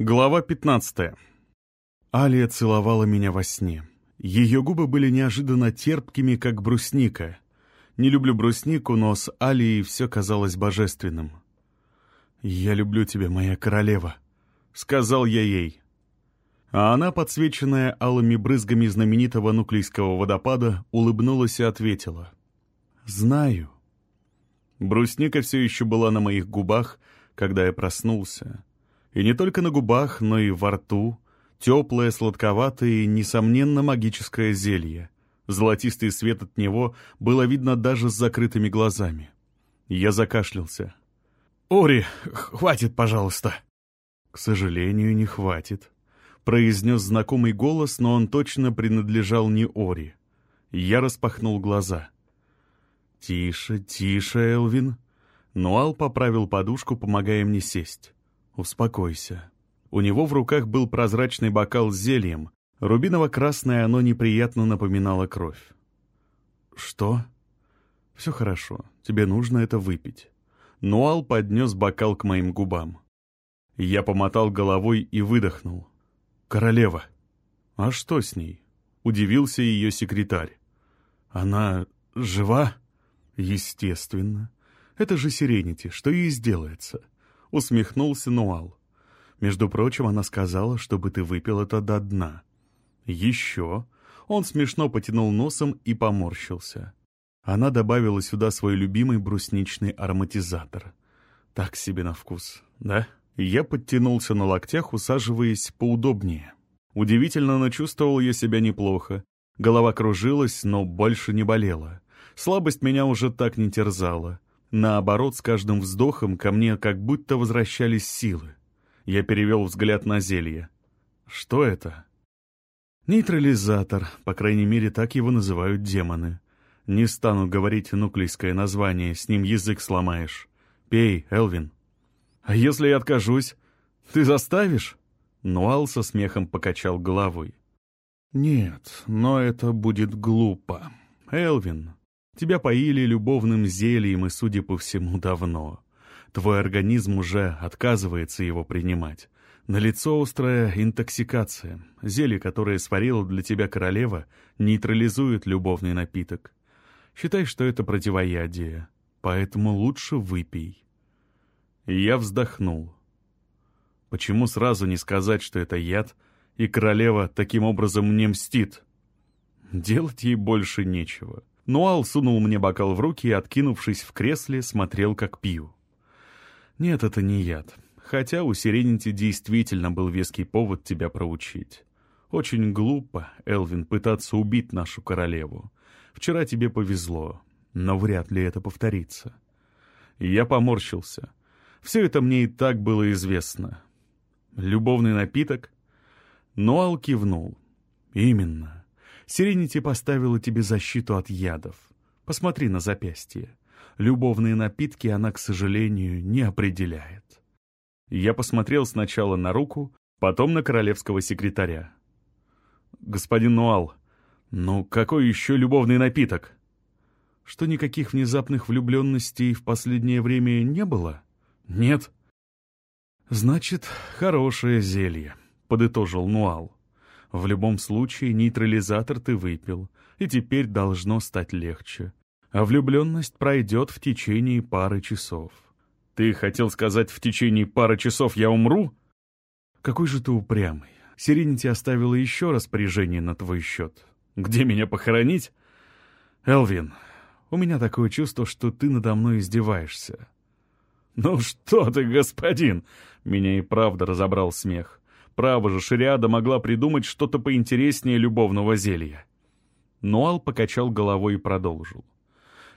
Глава 15. Алия целовала меня во сне. Ее губы были неожиданно терпкими, как брусника. Не люблю бруснику, но с Алией все казалось божественным. «Я люблю тебя, моя королева», — сказал я ей. А она, подсвеченная алыми брызгами знаменитого нуклейского водопада, улыбнулась и ответила. «Знаю». Брусника все еще была на моих губах, когда я проснулся. И не только на губах, но и во рту. Теплое, сладковатое и, несомненно, магическое зелье. Золотистый свет от него было видно даже с закрытыми глазами. Я закашлялся. «Ори, хватит, пожалуйста!» «К сожалению, не хватит», — произнес знакомый голос, но он точно принадлежал не Ори. Я распахнул глаза. «Тише, тише, Элвин!» Нуал поправил подушку, помогая мне сесть. «Успокойся». У него в руках был прозрачный бокал с зельем. Рубиново-красное оно неприятно напоминало кровь. «Что?» «Все хорошо. Тебе нужно это выпить». Нуал поднес бокал к моим губам. Я помотал головой и выдохнул. «Королева!» «А что с ней?» — удивился ее секретарь. «Она жива?» «Естественно. Это же Сиренити, что ей сделается?» — усмехнулся Нуал. «Между прочим, она сказала, чтобы ты выпил это до дна». «Еще?» Он смешно потянул носом и поморщился. Она добавила сюда свой любимый брусничный ароматизатор. Так себе на вкус, да? Я подтянулся на локтях, усаживаясь поудобнее. Удивительно, но чувствовал я себя неплохо. Голова кружилась, но больше не болела. Слабость меня уже так не терзала. Наоборот, с каждым вздохом ко мне как будто возвращались силы. Я перевел взгляд на зелье. Что это? Нейтрализатор, по крайней мере, так его называют демоны. Не стану говорить нуклейское название, с ним язык сломаешь. Пей, Элвин. А если я откажусь? Ты заставишь? Нуал со смехом покачал головой. Нет, но это будет глупо. Элвин, Тебя поили любовным зельем и, судя по всему, давно. Твой организм уже отказывается его принимать. Налицо острая интоксикация. Зелье, которое сварила для тебя королева, нейтрализует любовный напиток. Считай, что это противоядие. Поэтому лучше выпей. Я вздохнул. Почему сразу не сказать, что это яд, и королева таким образом мне мстит? Делать ей больше нечего. Нуал сунул мне бокал в руки и, откинувшись в кресле, смотрел, как пью. «Нет, это не яд. Хотя у Сиренити действительно был веский повод тебя проучить. Очень глупо, Элвин, пытаться убить нашу королеву. Вчера тебе повезло, но вряд ли это повторится». я поморщился. Все это мне и так было известно. Любовный напиток? Нуал кивнул. «Именно. Сиренити поставила тебе защиту от ядов. Посмотри на запястье. Любовные напитки она, к сожалению, не определяет. Я посмотрел сначала на руку, потом на королевского секретаря. «Господин Нуал, ну какой еще любовный напиток?» «Что никаких внезапных влюбленностей в последнее время не было?» «Нет». «Значит, хорошее зелье», — подытожил Нуал. В любом случае нейтрализатор ты выпил, и теперь должно стать легче. А влюбленность пройдет в течение пары часов. Ты хотел сказать, в течение пары часов я умру? Какой же ты упрямый. Сиренити оставила еще распоряжение на твой счет. Где меня похоронить? Элвин, у меня такое чувство, что ты надо мной издеваешься. «Ну что ты, господин!» Меня и правда разобрал смех. Право же, Шириада могла придумать что-то поинтереснее любовного зелья. Нуал покачал головой и продолжил.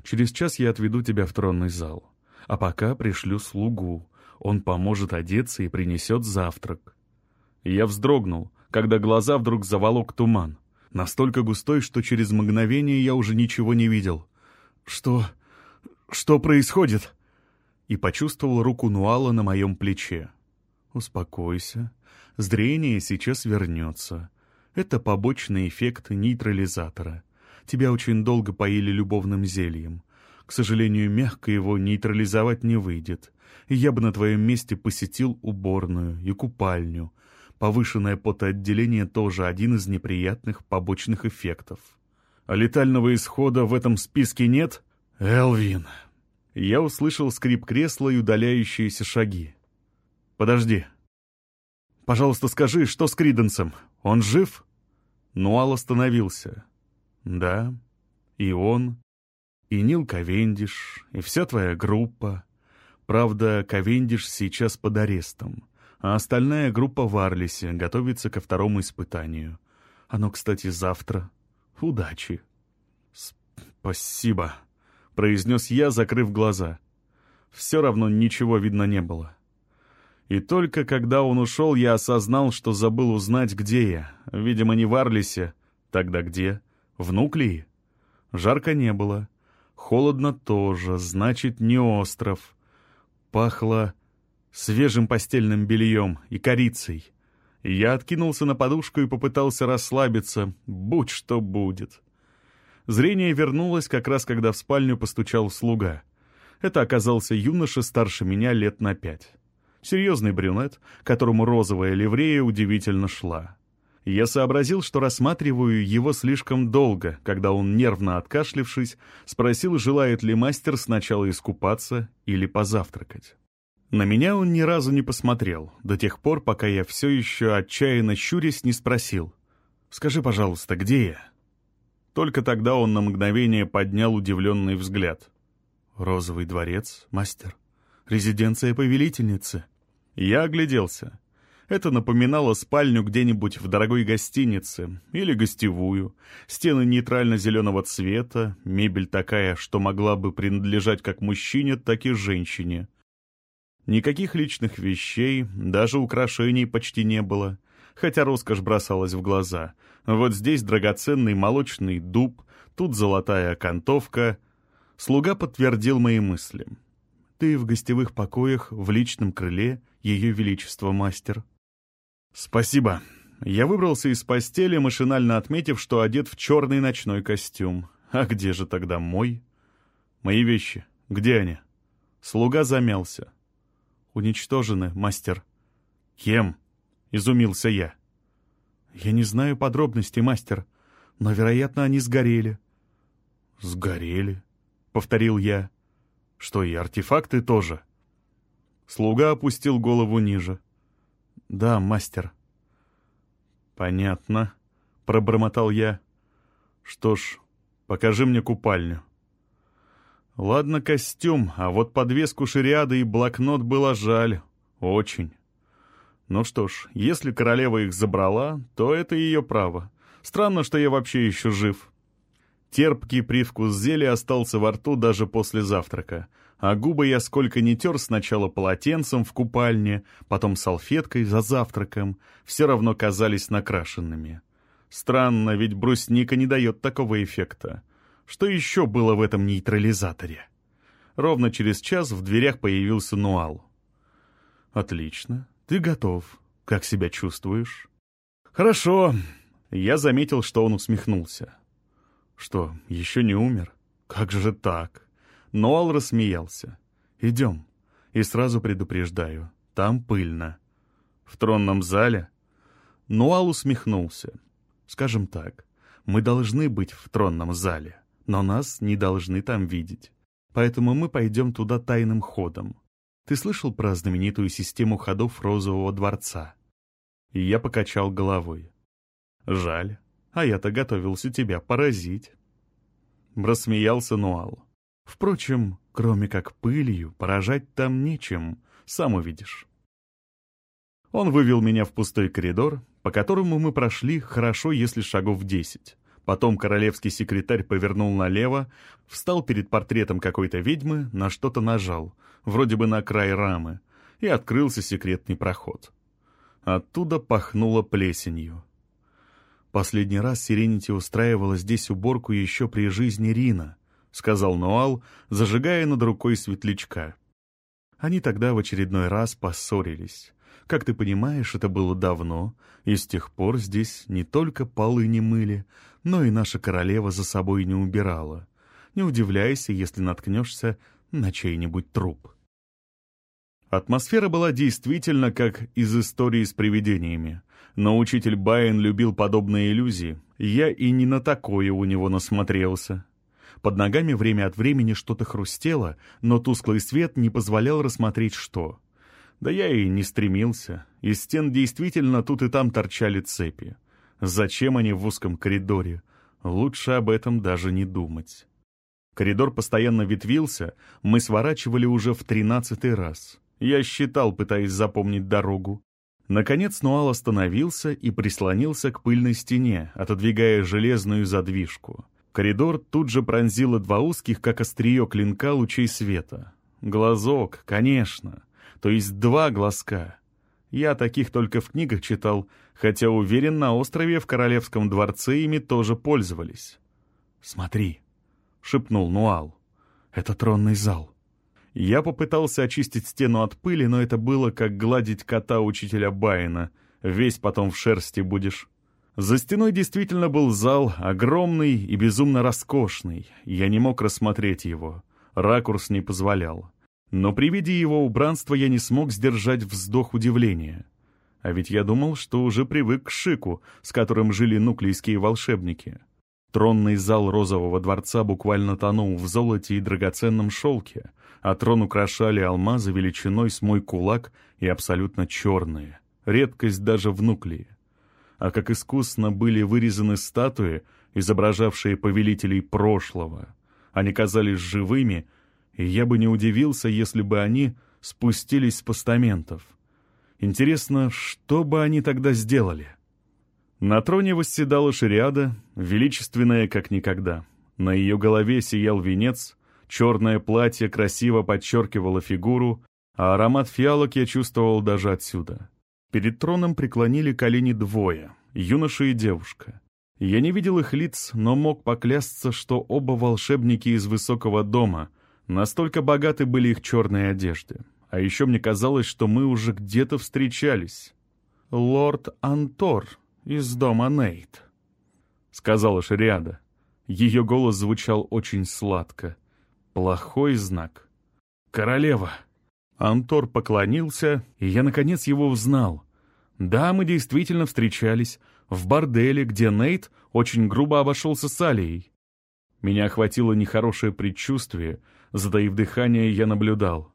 «Через час я отведу тебя в тронный зал. А пока пришлю слугу. Он поможет одеться и принесет завтрак». Я вздрогнул, когда глаза вдруг заволок туман. Настолько густой, что через мгновение я уже ничего не видел. «Что... что происходит?» И почувствовал руку Нуала на моем плече. «Успокойся», Зрение сейчас вернется. Это побочный эффект нейтрализатора. Тебя очень долго поили любовным зельем. К сожалению, мягко его нейтрализовать не выйдет. И я бы на твоем месте посетил уборную и купальню. Повышенное потоотделение тоже один из неприятных побочных эффектов. А летального исхода в этом списке нет? Элвин. Я услышал скрип кресла и удаляющиеся шаги. Подожди. Пожалуйста, скажи, что с Криденсом? Он жив? Нуал остановился. Да, и он, и Нил Ковендиш, и вся твоя группа. Правда, Ковендиш сейчас под арестом, а остальная группа в Арлисе готовится ко второму испытанию. Оно, кстати, завтра. Удачи. Спасибо, произнес я, закрыв глаза. Все равно ничего видно не было. И только когда он ушел, я осознал, что забыл узнать, где я. Видимо, не в Арлисе. Тогда где? В Нуклеи? Жарко не было. Холодно тоже, значит, не остров. Пахло свежим постельным бельем и корицей. Я откинулся на подушку и попытался расслабиться, будь что будет. Зрение вернулось как раз, когда в спальню постучал слуга. Это оказался юноша старше меня лет на пять. Серьезный брюнет, которому розовая ливрея удивительно шла. Я сообразил, что рассматриваю его слишком долго, когда он, нервно откашлившись, спросил, желает ли мастер сначала искупаться или позавтракать. На меня он ни разу не посмотрел, до тех пор, пока я все еще отчаянно щурясь не спросил. «Скажи, пожалуйста, где я?» Только тогда он на мгновение поднял удивленный взгляд. «Розовый дворец, мастер. Резиденция повелительницы». Я огляделся. Это напоминало спальню где-нибудь в дорогой гостинице или гостевую. Стены нейтрально-зеленого цвета, мебель такая, что могла бы принадлежать как мужчине, так и женщине. Никаких личных вещей, даже украшений почти не было, хотя роскошь бросалась в глаза. Вот здесь драгоценный молочный дуб, тут золотая окантовка. Слуга подтвердил мои мысли. «Ты в гостевых покоях, в личном крыле, ее величество мастер». «Спасибо». Я выбрался из постели, машинально отметив, что одет в черный ночной костюм. А где же тогда мой? Мои вещи. Где они? Слуга замялся. Уничтожены, мастер. Кем? Изумился я. Я не знаю подробностей, мастер, но, вероятно, они сгорели. Сгорели? Повторил я. Что, и артефакты тоже? Слуга опустил голову ниже. «Да, мастер». «Понятно», — пробормотал я. «Что ж, покажи мне купальню». Ладно, костюм, а вот подвеску шариады и блокнот было жаль. Очень. Ну что ж, если королева их забрала, то это ее право. Странно, что я вообще еще жив. Терпкий привкус зелья остался во рту даже после завтрака а губы я сколько ни тер сначала полотенцем в купальне, потом салфеткой за завтраком, все равно казались накрашенными. Странно, ведь брусника не дает такого эффекта. Что еще было в этом нейтрализаторе? Ровно через час в дверях появился Нуал. «Отлично. Ты готов. Как себя чувствуешь?» «Хорошо». Я заметил, что он усмехнулся. «Что, еще не умер? Как же так?» Ноал рассмеялся. «Идем. И сразу предупреждаю, там пыльно». «В тронном зале?» Ноал усмехнулся. «Скажем так, мы должны быть в тронном зале, но нас не должны там видеть. Поэтому мы пойдем туда тайным ходом. Ты слышал про знаменитую систему ходов Розового дворца?» Я покачал головой. «Жаль, а я-то готовился тебя поразить». Рассмеялся Нуал. Впрочем, кроме как пылью, поражать там нечем, сам увидишь. Он вывел меня в пустой коридор, по которому мы прошли хорошо, если шагов десять. Потом королевский секретарь повернул налево, встал перед портретом какой-то ведьмы, на что-то нажал, вроде бы на край рамы, и открылся секретный проход. Оттуда пахнуло плесенью. Последний раз Сиренити устраивала здесь уборку еще при жизни Рина, — сказал Нуал, зажигая над рукой светлячка. Они тогда в очередной раз поссорились. Как ты понимаешь, это было давно, и с тех пор здесь не только полы не мыли, но и наша королева за собой не убирала. Не удивляйся, если наткнешься на чей-нибудь труп. Атмосфера была действительно как из истории с привидениями. Но учитель Байен любил подобные иллюзии. Я и не на такое у него насмотрелся. Под ногами время от времени что-то хрустело, но тусклый свет не позволял рассмотреть что. Да я и не стремился. Из стен действительно тут и там торчали цепи. Зачем они в узком коридоре? Лучше об этом даже не думать. Коридор постоянно ветвился, мы сворачивали уже в тринадцатый раз. Я считал, пытаясь запомнить дорогу. Наконец Нуал остановился и прислонился к пыльной стене, отодвигая железную задвижку. Коридор тут же пронзило два узких, как острие клинка лучей света. Глазок, конечно. То есть два глазка. Я таких только в книгах читал, хотя уверен, на острове в Королевском дворце ими тоже пользовались. «Смотри», — шепнул Нуал, — «это тронный зал». Я попытался очистить стену от пыли, но это было как гладить кота учителя Байена. Весь потом в шерсти будешь. За стеной действительно был зал, огромный и безумно роскошный. Я не мог рассмотреть его. Ракурс не позволял. Но при виде его убранства я не смог сдержать вздох удивления. А ведь я думал, что уже привык к шику, с которым жили нуклейские волшебники. Тронный зал розового дворца буквально тонул в золоте и драгоценном шелке, а трон украшали алмазы величиной с мой кулак и абсолютно черные. Редкость даже в нуклеи. А как искусно были вырезаны статуи, изображавшие повелителей прошлого. Они казались живыми, и я бы не удивился, если бы они спустились с постаментов. Интересно, что бы они тогда сделали? На троне восседала шариада, величественная как никогда. На ее голове сиял венец, Черное платье красиво подчеркивало фигуру, а аромат фиалок я чувствовал даже отсюда. Перед троном преклонили колени двое, юноша и девушка. Я не видел их лиц, но мог поклясться, что оба волшебники из высокого дома, настолько богаты были их черные одежды. А еще мне казалось, что мы уже где-то встречались. «Лорд Антор из дома Нейт», — сказала Шариада. Ее голос звучал очень сладко. Плохой знак. «Королева!» Антор поклонился, и я, наконец, его узнал. Да, мы действительно встречались в борделе, где Нейт очень грубо обошелся с Алией. Меня охватило нехорошее предчувствие, затаив дыхание, я наблюдал.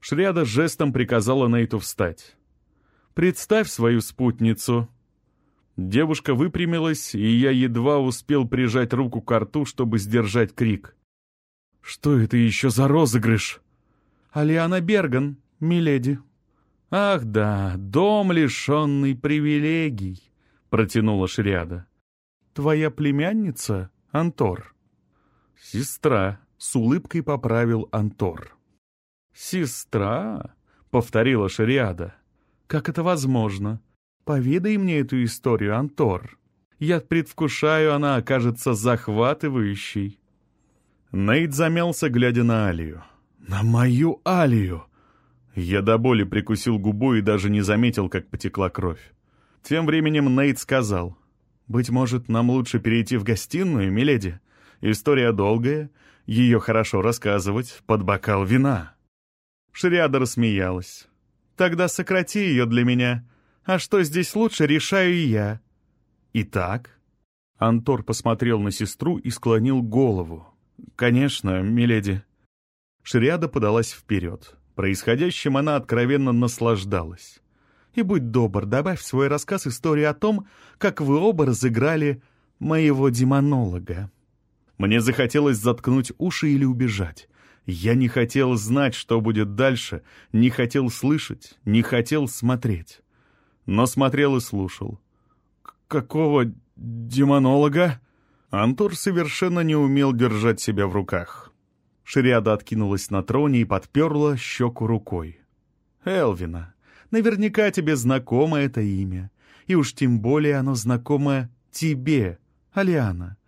Шряда жестом приказала Нейту встать. «Представь свою спутницу». Девушка выпрямилась, и я едва успел прижать руку к рту, чтобы сдержать крик. «Что это еще за розыгрыш?» «Алиана Берган, миледи». «Ах да, дом, лишенный привилегий», — протянула Шриада. «Твоя племянница, Антор?» «Сестра», — с улыбкой поправил Антор. «Сестра?» — повторила Шариада. «Как это возможно? Поведай мне эту историю, Антор. Я предвкушаю, она окажется захватывающей». Нейт замялся, глядя на Алию. «На мою Алию!» Я до боли прикусил губу и даже не заметил, как потекла кровь. Тем временем Нейт сказал, «Быть может, нам лучше перейти в гостиную, миледи? История долгая, ее хорошо рассказывать под бокал вина». Шриада рассмеялась. «Тогда сократи ее для меня. А что здесь лучше, решаю я». «Итак?» Антор посмотрел на сестру и склонил голову, «Конечно, миледи». Шриада подалась вперед. Происходящим она откровенно наслаждалась. «И будь добр, добавь в свой рассказ историю о том, как вы оба разыграли моего демонолога». Мне захотелось заткнуть уши или убежать. Я не хотел знать, что будет дальше, не хотел слышать, не хотел смотреть. Но смотрел и слушал. «Какого демонолога?» Антур совершенно не умел держать себя в руках. Шириада откинулась на троне и подперла щеку рукой. «Элвина, наверняка тебе знакомо это имя. И уж тем более оно знакомо тебе, Алиана.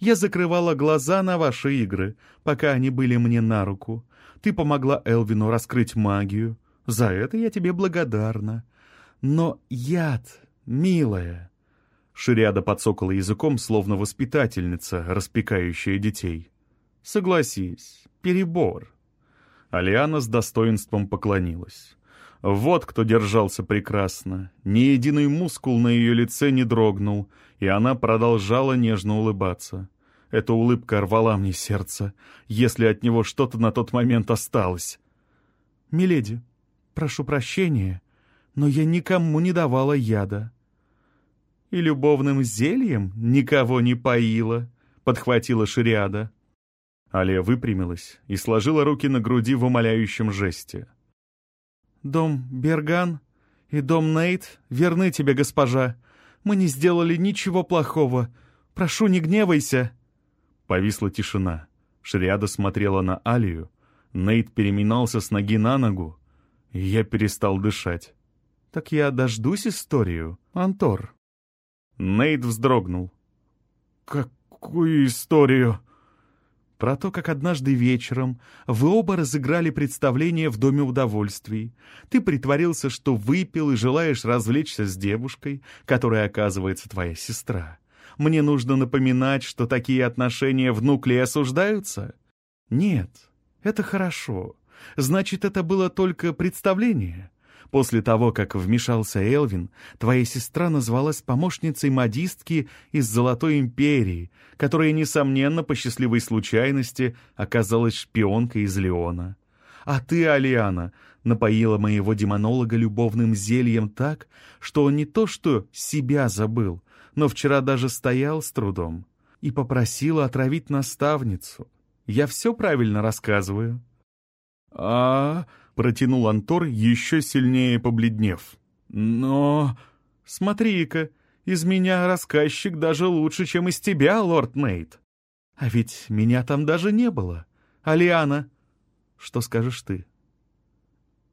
Я закрывала глаза на ваши игры, пока они были мне на руку. Ты помогла Элвину раскрыть магию. За это я тебе благодарна. Но яд, милая, Шириада подсокала языком, словно воспитательница, распекающая детей. Согласись, перебор». Алиана с достоинством поклонилась. Вот кто держался прекрасно. Ни единый мускул на ее лице не дрогнул, и она продолжала нежно улыбаться. Эта улыбка рвала мне сердце, если от него что-то на тот момент осталось. «Миледи, прошу прощения, но я никому не давала яда». «И любовным зельем никого не поила», — подхватила Шириада. Алия выпрямилась и сложила руки на груди в умоляющем жесте. «Дом Берган и дом Нейт верны тебе, госпожа. Мы не сделали ничего плохого. Прошу, не гневайся». Повисла тишина. Шриада смотрела на Алию. Нейт переминался с ноги на ногу. Я перестал дышать. «Так я дождусь историю, Антор». Нейт вздрогнул. «Какую историю?» про то, как однажды вечером вы оба разыграли представление в Доме удовольствий. Ты притворился, что выпил и желаешь развлечься с девушкой, которая оказывается твоя сестра. Мне нужно напоминать, что такие отношения в нукле осуждаются? Нет, это хорошо. Значит, это было только представление. После того, как вмешался Элвин, твоя сестра назвалась помощницей модистки из Золотой Империи, которая, несомненно, по счастливой случайности оказалась шпионкой из Леона. А ты, Алиана, напоила моего демонолога любовным зельем так, что он не то что себя забыл, но вчера даже стоял с трудом и попросила отравить наставницу. Я все правильно рассказываю. А, протянул Антор, еще сильнее побледнев. Но... Смотри-ка, из меня рассказчик даже лучше, чем из тебя, лорд Нейт. А ведь меня там даже не было. Алиана, что скажешь ты?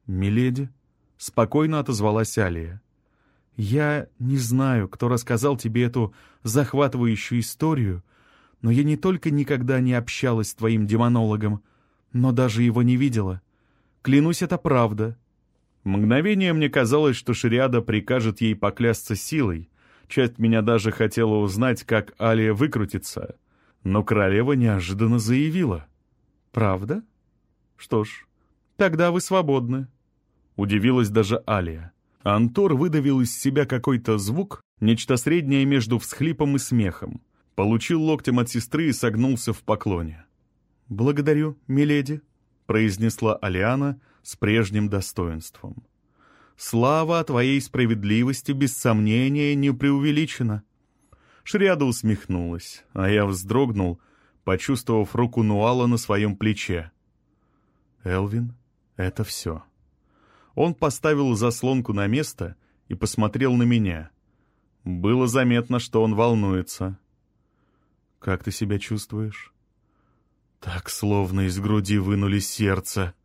Миледи, спокойно отозвалась Алия. Я не знаю, кто рассказал тебе эту захватывающую историю, но я не только никогда не общалась с твоим демонологом, но даже его не видела. Клянусь, это правда. Мгновение мне казалось, что Шириада прикажет ей поклясться силой. Часть меня даже хотела узнать, как Алия выкрутится. Но королева неожиданно заявила. «Правда? Что ж, тогда вы свободны». Удивилась даже Алия. Антор выдавил из себя какой-то звук, нечто среднее между всхлипом и смехом. Получил локтем от сестры и согнулся в поклоне. «Благодарю, миледи», — произнесла Алиана с прежним достоинством. «Слава о твоей справедливости без сомнения не преувеличена». Шриада усмехнулась, а я вздрогнул, почувствовав руку Нуала на своем плече. «Элвин, это все». Он поставил заслонку на место и посмотрел на меня. Было заметно, что он волнуется. «Как ты себя чувствуешь?» Так, словно из груди вынули сердце.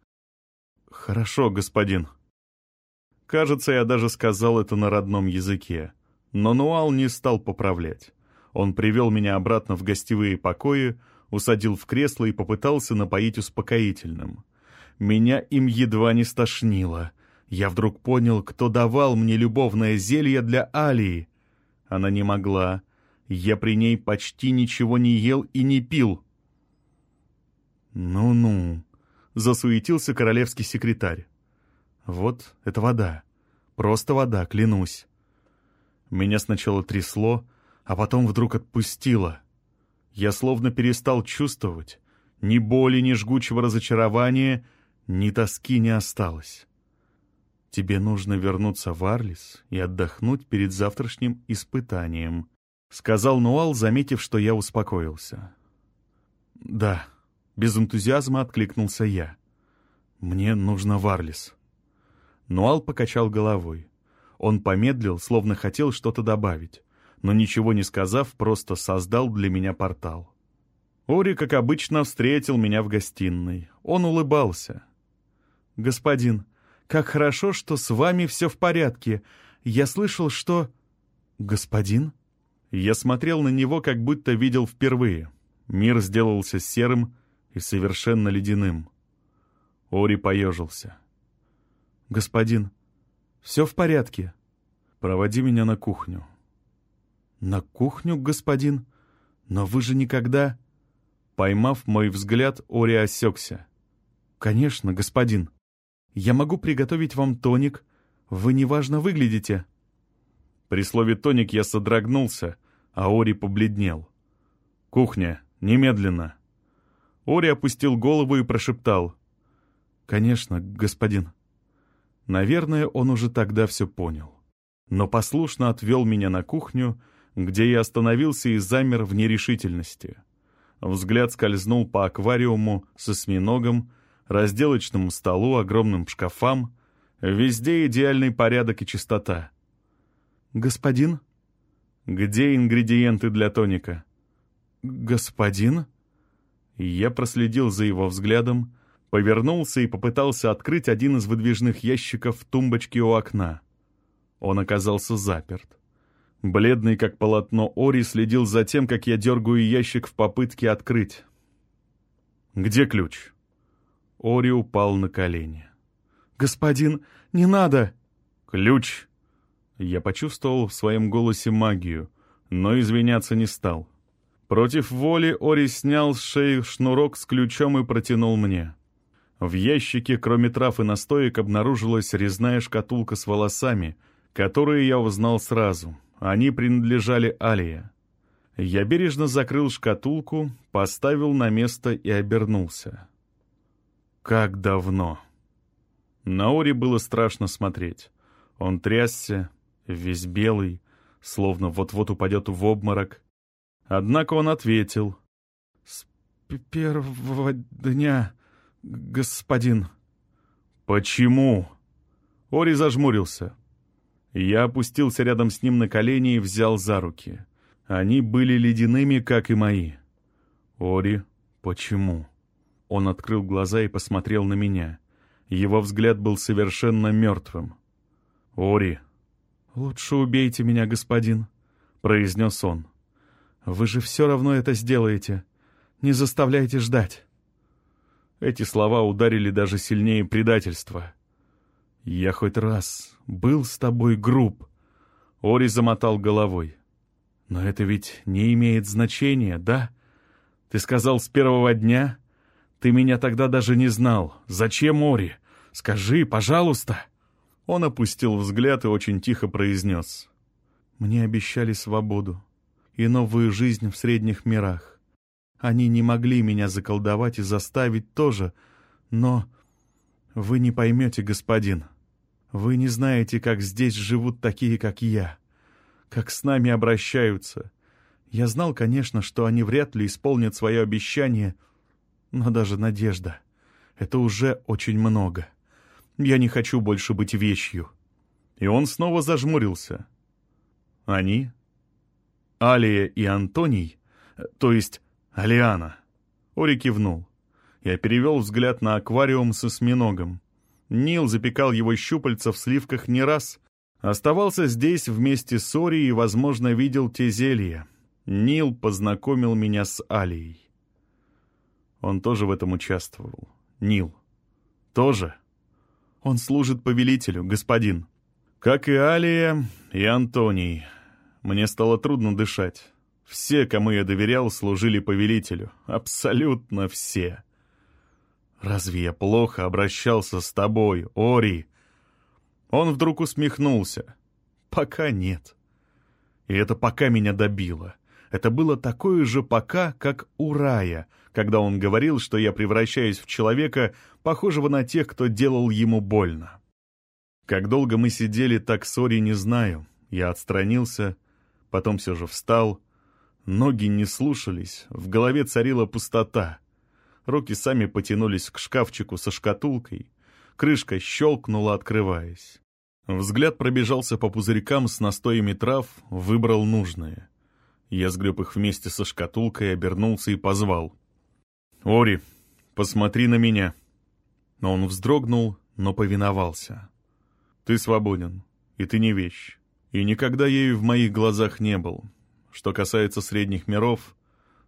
«Хорошо, господин». Кажется, я даже сказал это на родном языке. Но Нуал не стал поправлять. Он привел меня обратно в гостевые покои, усадил в кресло и попытался напоить успокоительным. Меня им едва не стошнило. Я вдруг понял, кто давал мне любовное зелье для Алии. Она не могла. Я при ней почти ничего не ел и не пил. «Ну-ну», — засуетился королевский секретарь. «Вот это вода. Просто вода, клянусь». Меня сначала трясло, а потом вдруг отпустило. Я словно перестал чувствовать. Ни боли, ни жгучего разочарования, ни тоски не осталось. Тебе нужно вернуться в Арлис и отдохнуть перед завтрашним испытанием», — сказал Нуал, заметив, что я успокоился. «Да», — без энтузиазма откликнулся я. «Мне нужно в Арлис». Нуал покачал головой. Он помедлил, словно хотел что-то добавить, но ничего не сказав, просто создал для меня портал. Ори, как обычно, встретил меня в гостиной. Он улыбался. «Господин, как хорошо, что с вами все в порядке. Я слышал, что...» «Господин?» Я смотрел на него, как будто видел впервые. Мир сделался серым и совершенно ледяным. Ори поежился. «Господин, все в порядке. Проводи меня на кухню». «На кухню, господин? Но вы же никогда...» Поймав мой взгляд, Ори осекся. «Конечно, господин. Я могу приготовить вам тоник. Вы неважно выглядите». При слове «тоник» я содрогнулся, а Ори побледнел. «Кухня, немедленно!» Ори опустил голову и прошептал. «Конечно, господин». Наверное, он уже тогда все понял. Но послушно отвел меня на кухню, где я остановился и замер в нерешительности. Взгляд скользнул по аквариуму со осьминогом, разделочному столу, огромным шкафам. Везде идеальный порядок и чистота. «Господин?» «Где ингредиенты для тоника?» «Господин?» Я проследил за его взглядом, повернулся и попытался открыть один из выдвижных ящиков в тумбочке у окна. Он оказался заперт. Бледный, как полотно, Ори следил за тем, как я дергаю ящик в попытке открыть. «Где ключ?» Ори упал на колени. «Господин, не надо!» «Ключ!» Я почувствовал в своем голосе магию, но извиняться не стал. Против воли Ори снял с шеи шнурок с ключом и протянул мне. В ящике, кроме трав и настоек, обнаружилась резная шкатулка с волосами, которые я узнал сразу. Они принадлежали Алия. Я бережно закрыл шкатулку, поставил на место и обернулся. Как давно! На Ори было страшно смотреть. Он трясся, весь белый, словно вот-вот упадет в обморок. Однако он ответил. «С первого дня, господин». «Почему?» Ори зажмурился. Я опустился рядом с ним на колени и взял за руки. Они были ледяными, как и мои. «Ори, почему?» Он открыл глаза и посмотрел на меня. Его взгляд был совершенно мертвым. «Ори!» «Лучше убейте меня, господин», — произнес он. «Вы же все равно это сделаете. Не заставляйте ждать». Эти слова ударили даже сильнее предательства. «Я хоть раз был с тобой груб», — Ори замотал головой. «Но это ведь не имеет значения, да? Ты сказал с первого дня? Ты меня тогда даже не знал. Зачем, Ори? Скажи, пожалуйста!» Он опустил взгляд и очень тихо произнес. «Мне обещали свободу и новую жизнь в средних мирах. Они не могли меня заколдовать и заставить тоже, но... Вы не поймете, господин». Вы не знаете, как здесь живут такие, как я, как с нами обращаются. Я знал, конечно, что они вряд ли исполнят свое обещание, но даже надежда — это уже очень много. Я не хочу больше быть вещью». И он снова зажмурился. «Они?» «Алия и Антоний, то есть Алиана». Ори кивнул. Я перевел взгляд на аквариум с осьминогом. Нил запекал его щупальца в сливках не раз. Оставался здесь вместе с Ори и, возможно, видел те зелья. Нил познакомил меня с Алией. Он тоже в этом участвовал. Нил. Тоже. Он служит повелителю, господин. Как и Алия, и Антоний. Мне стало трудно дышать. Все, кому я доверял, служили повелителю. Абсолютно все. «Разве я плохо обращался с тобой, Ори?» Он вдруг усмехнулся. «Пока нет». И это пока меня добило. Это было такое же пока, как у Рая, когда он говорил, что я превращаюсь в человека, похожего на тех, кто делал ему больно. Как долго мы сидели так с Ори, не знаю. Я отстранился, потом все же встал. Ноги не слушались, в голове царила пустота. Руки сами потянулись к шкафчику со шкатулкой. Крышка щелкнула, открываясь. Взгляд пробежался по пузырькам с настоями трав, выбрал нужные. Я сгреб их вместе со шкатулкой, обернулся и позвал. «Ори, посмотри на меня!» Но он вздрогнул, но повиновался. «Ты свободен, и ты не вещь, и никогда ею в моих глазах не был. Что касается средних миров,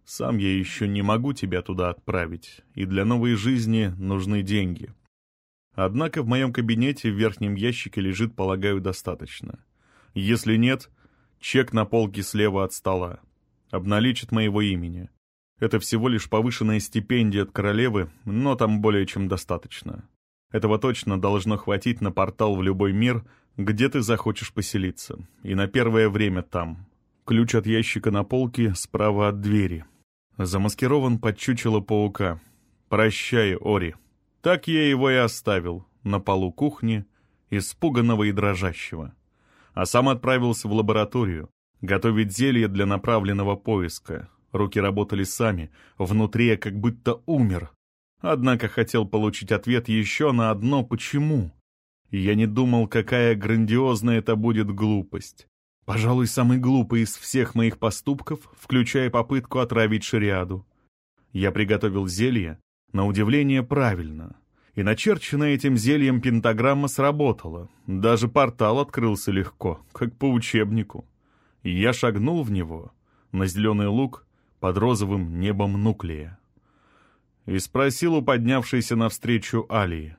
сам я еще не могу тебя туда отправить, и для новой жизни нужны деньги. Однако в моем кабинете в верхнем ящике лежит, полагаю, достаточно. Если нет, чек на полке слева от стола. Обналичит моего имени. Это всего лишь повышенная стипендия от королевы, но там более чем достаточно. Этого точно должно хватить на портал в любой мир, где ты захочешь поселиться. И на первое время там. Ключ от ящика на полке справа от двери. Замаскирован под чучело паука. «Прощай, Ори». Так я его и оставил, на полу кухни, испуганного и дрожащего. А сам отправился в лабораторию, готовить зелье для направленного поиска. Руки работали сами, внутри я как будто умер. Однако хотел получить ответ еще на одно «почему?». Я не думал, какая грандиозная это будет глупость. Пожалуй, самый глупый из всех моих поступков, включая попытку отравить шариаду. Я приготовил зелье, на удивление, правильно. И начерченная этим зельем пентаграмма сработала. Даже портал открылся легко, как по учебнику. Я шагнул в него, на зеленый луг, под розовым небом нуклея. И спросил у поднявшейся навстречу Алии.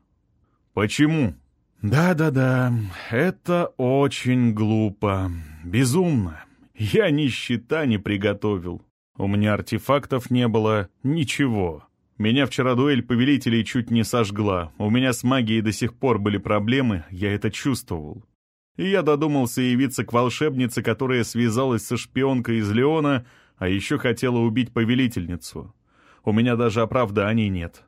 «Почему?» «Да-да-да, это очень глупо, безумно. Я ни щита не приготовил. У меня артефактов не было, ничего. Меня вчера дуэль повелителей чуть не сожгла. У меня с магией до сих пор были проблемы, я это чувствовал. И я додумался явиться к волшебнице, которая связалась со шпионкой из Леона, а еще хотела убить повелительницу. У меня даже оправданий нет.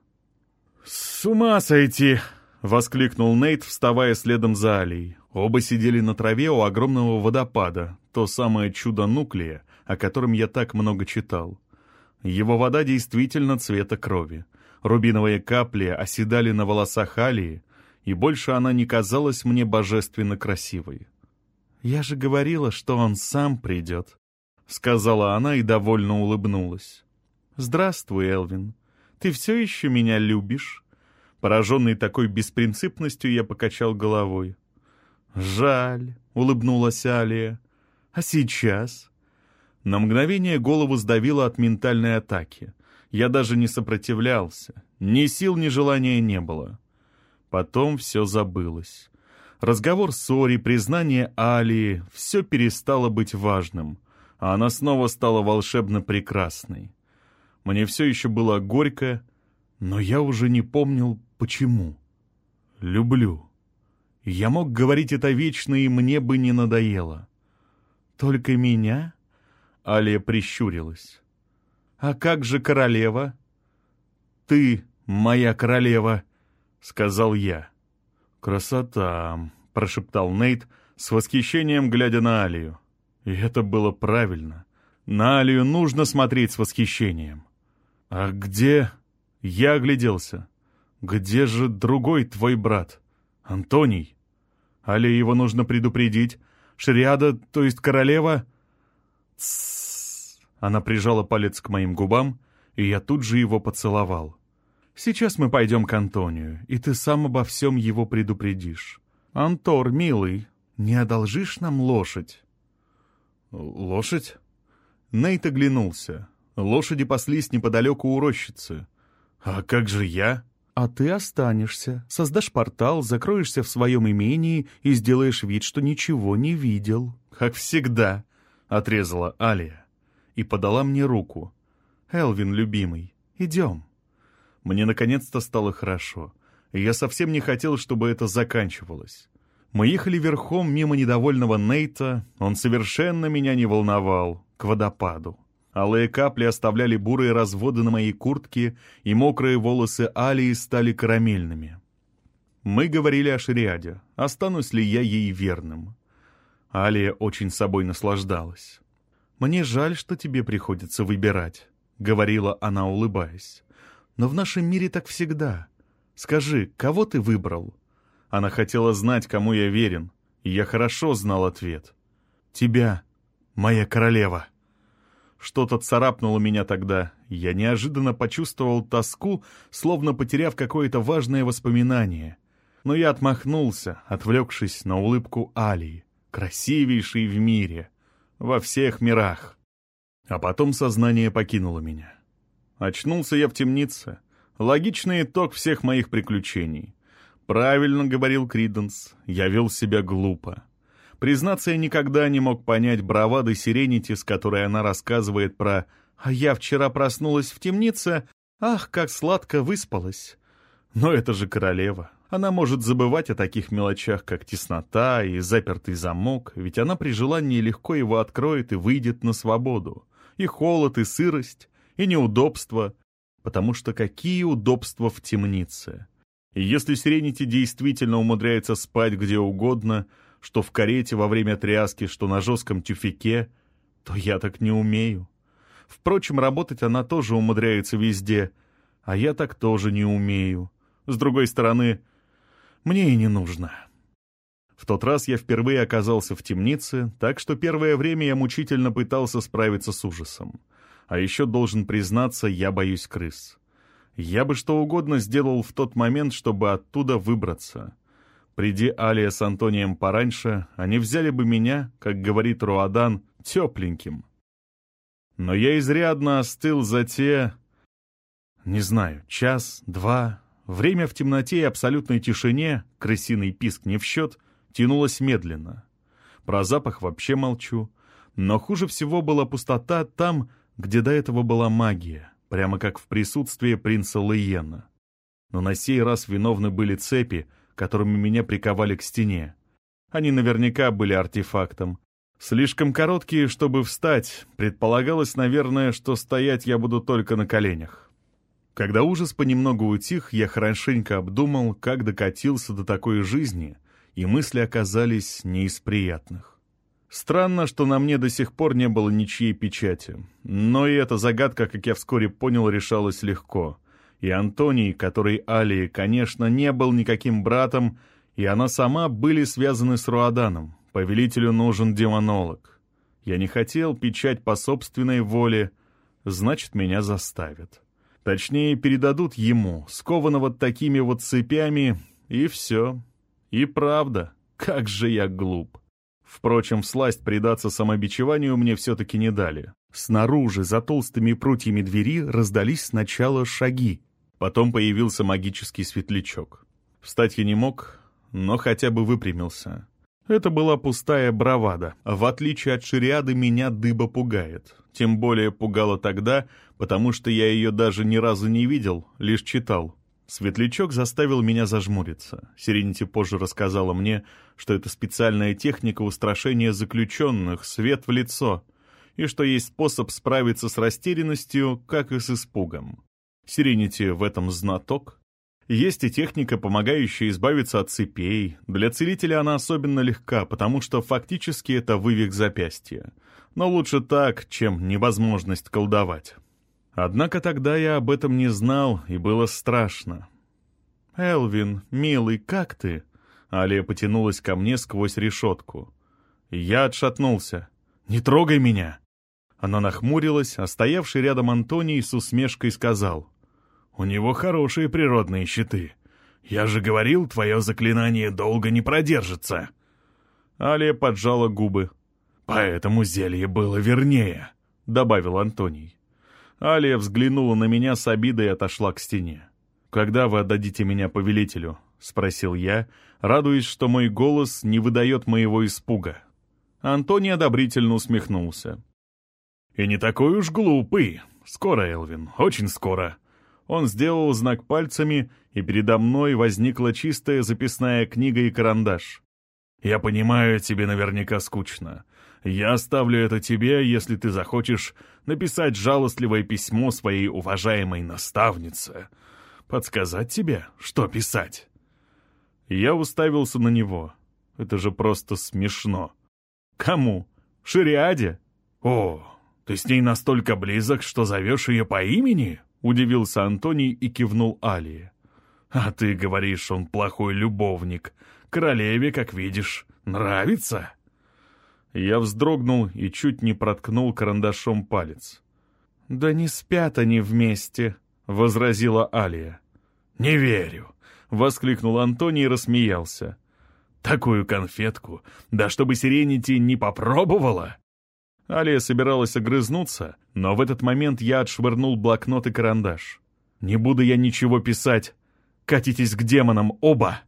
«С ума сойти!» — воскликнул Нейт, вставая следом за Алией. Оба сидели на траве у огромного водопада, то самое чудо нуклея, о котором я так много читал. Его вода действительно цвета крови. Рубиновые капли оседали на волосах Алии, и больше она не казалась мне божественно красивой. «Я же говорила, что он сам придет», — сказала она и довольно улыбнулась. «Здравствуй, Элвин. Ты все еще меня любишь?» Пораженный такой беспринципностью, я покачал головой. «Жаль», — улыбнулась Алия. «А сейчас?» На мгновение голову сдавило от ментальной атаки. Я даже не сопротивлялся. Ни сил, ни желания не было. Потом все забылось. Разговор с Ори, признание Алии — все перестало быть важным, а она снова стала волшебно прекрасной. Мне все еще было горько, но я уже не помнил, почему. Люблю. Я мог говорить это вечно, и мне бы не надоело. Только меня? Алия прищурилась. А как же королева? Ты моя королева, сказал я. Красота, прошептал Нейт с восхищением, глядя на Алию. И это было правильно. На Алию нужно смотреть с восхищением. «А где...» Я огляделся. «Где же другой твой брат? Антоний?» Али его нужно предупредить. Шриада, то есть королева...» Тссс. Она прижала палец к моим губам, и я тут же его поцеловал. «Сейчас мы пойдем к Антонию, и ты сам обо всем его предупредишь. Антор, милый, не одолжишь нам лошадь?» «Лошадь?» Нейт оглянулся. Лошади паслись неподалеку у рощицы. «А как же я?» «А ты останешься, создашь портал, закроешься в своем имении и сделаешь вид, что ничего не видел». «Как всегда», — отрезала Алия и подала мне руку. «Элвин, любимый, идем». Мне наконец-то стало хорошо, и я совсем не хотел, чтобы это заканчивалось. Мы ехали верхом мимо недовольного Нейта, он совершенно меня не волновал, к водопаду. Алые капли оставляли бурые разводы на моей куртке, и мокрые волосы Алии стали карамельными. Мы говорили о шариаде, останусь ли я ей верным. Алия очень собой наслаждалась. «Мне жаль, что тебе приходится выбирать», — говорила она, улыбаясь. «Но в нашем мире так всегда. Скажи, кого ты выбрал?» Она хотела знать, кому я верен, и я хорошо знал ответ. «Тебя, моя королева». Что-то царапнуло меня тогда. Я неожиданно почувствовал тоску, словно потеряв какое-то важное воспоминание. Но я отмахнулся, отвлекшись на улыбку Алии, красивейшей в мире, во всех мирах. А потом сознание покинуло меня. Очнулся я в темнице. Логичный итог всех моих приключений. Правильно говорил Криденс, я вел себя глупо. Признаться, я никогда не мог понять бравады Сиренити, с которой она рассказывает про А я вчера проснулась в темнице, ах, как сладко выспалась. Но это же королева. Она может забывать о таких мелочах, как теснота и запертый замок, ведь она при желании легко его откроет и выйдет на свободу. И холод, и сырость, и неудобства. Потому что какие удобства в темнице? И если Сиренити действительно умудряется спать где угодно, что в карете во время тряски, что на жестком тюфике, то я так не умею. Впрочем, работать она тоже умудряется везде, а я так тоже не умею. С другой стороны, мне и не нужно. В тот раз я впервые оказался в темнице, так что первое время я мучительно пытался справиться с ужасом. А еще должен признаться, я боюсь крыс. Я бы что угодно сделал в тот момент, чтобы оттуда выбраться. Приди Алия с Антонием пораньше, они взяли бы меня, как говорит Руадан, тепленьким. Но я изрядно остыл за те... Не знаю, час, два... Время в темноте и абсолютной тишине, крысиный писк не в счет, тянулось медленно. Про запах вообще молчу. Но хуже всего была пустота там, где до этого была магия, прямо как в присутствии принца Лиена. Но на сей раз виновны были цепи, которыми меня приковали к стене. Они наверняка были артефактом. Слишком короткие, чтобы встать. Предполагалось, наверное, что стоять я буду только на коленях. Когда ужас понемногу утих, я хорошенько обдумал, как докатился до такой жизни, и мысли оказались не из приятных. Странно, что на мне до сих пор не было ничьей печати. Но и эта загадка, как я вскоре понял, решалась легко и Антоний, который Алии, конечно, не был никаким братом, и она сама были связаны с Руаданом. Повелителю нужен демонолог. Я не хотел печать по собственной воле, значит, меня заставят. Точнее, передадут ему, скованного такими вот цепями, и все. И правда, как же я глуп. Впрочем, всласть предаться самобичеванию мне все-таки не дали. Снаружи, за толстыми прутьями двери, раздались сначала шаги, Потом появился магический светлячок. Встать я не мог, но хотя бы выпрямился. Это была пустая бравада. В отличие от шариады, меня дыба пугает. Тем более пугала тогда, потому что я ее даже ни разу не видел, лишь читал. Светлячок заставил меня зажмуриться. Сиренити позже рассказала мне, что это специальная техника устрашения заключенных, свет в лицо, и что есть способ справиться с растерянностью, как и с испугом. Сиренити в этом знаток. Есть и техника, помогающая избавиться от цепей. Для целителя она особенно легка, потому что фактически это вывих запястья. Но лучше так, чем невозможность колдовать. Однако тогда я об этом не знал, и было страшно. «Элвин, милый, как ты?» Алия потянулась ко мне сквозь решетку. Я отшатнулся. «Не трогай меня!» Она нахмурилась, а стоявший рядом Антоний с усмешкой сказал. «У него хорошие природные щиты. Я же говорил, твое заклинание долго не продержится». Алия поджала губы. «Поэтому зелье было вернее», — добавил Антоний. Алия взглянула на меня с обидой и отошла к стене. «Когда вы отдадите меня повелителю?» — спросил я, радуясь, что мой голос не выдает моего испуга. Антоний одобрительно усмехнулся. «И не такой уж глупый. Скоро, Элвин, очень скоро». Он сделал знак пальцами, и передо мной возникла чистая записная книга и карандаш. «Я понимаю, тебе наверняка скучно. Я оставлю это тебе, если ты захочешь написать жалостливое письмо своей уважаемой наставнице. Подсказать тебе, что писать?» Я уставился на него. Это же просто смешно. «Кому? Шириаде?» «О, «Ты с ней настолько близок, что зовешь ее по имени?» — удивился Антоний и кивнул Алии. «А ты говоришь, он плохой любовник. Королеве, как видишь, нравится?» Я вздрогнул и чуть не проткнул карандашом палец. «Да не спят они вместе», — возразила Алия. «Не верю», — воскликнул Антоний и рассмеялся. «Такую конфетку, да чтобы Сиренити не попробовала!» Алия собиралась огрызнуться, но в этот момент я отшвырнул блокнот и карандаш. «Не буду я ничего писать! Катитесь к демонам оба!»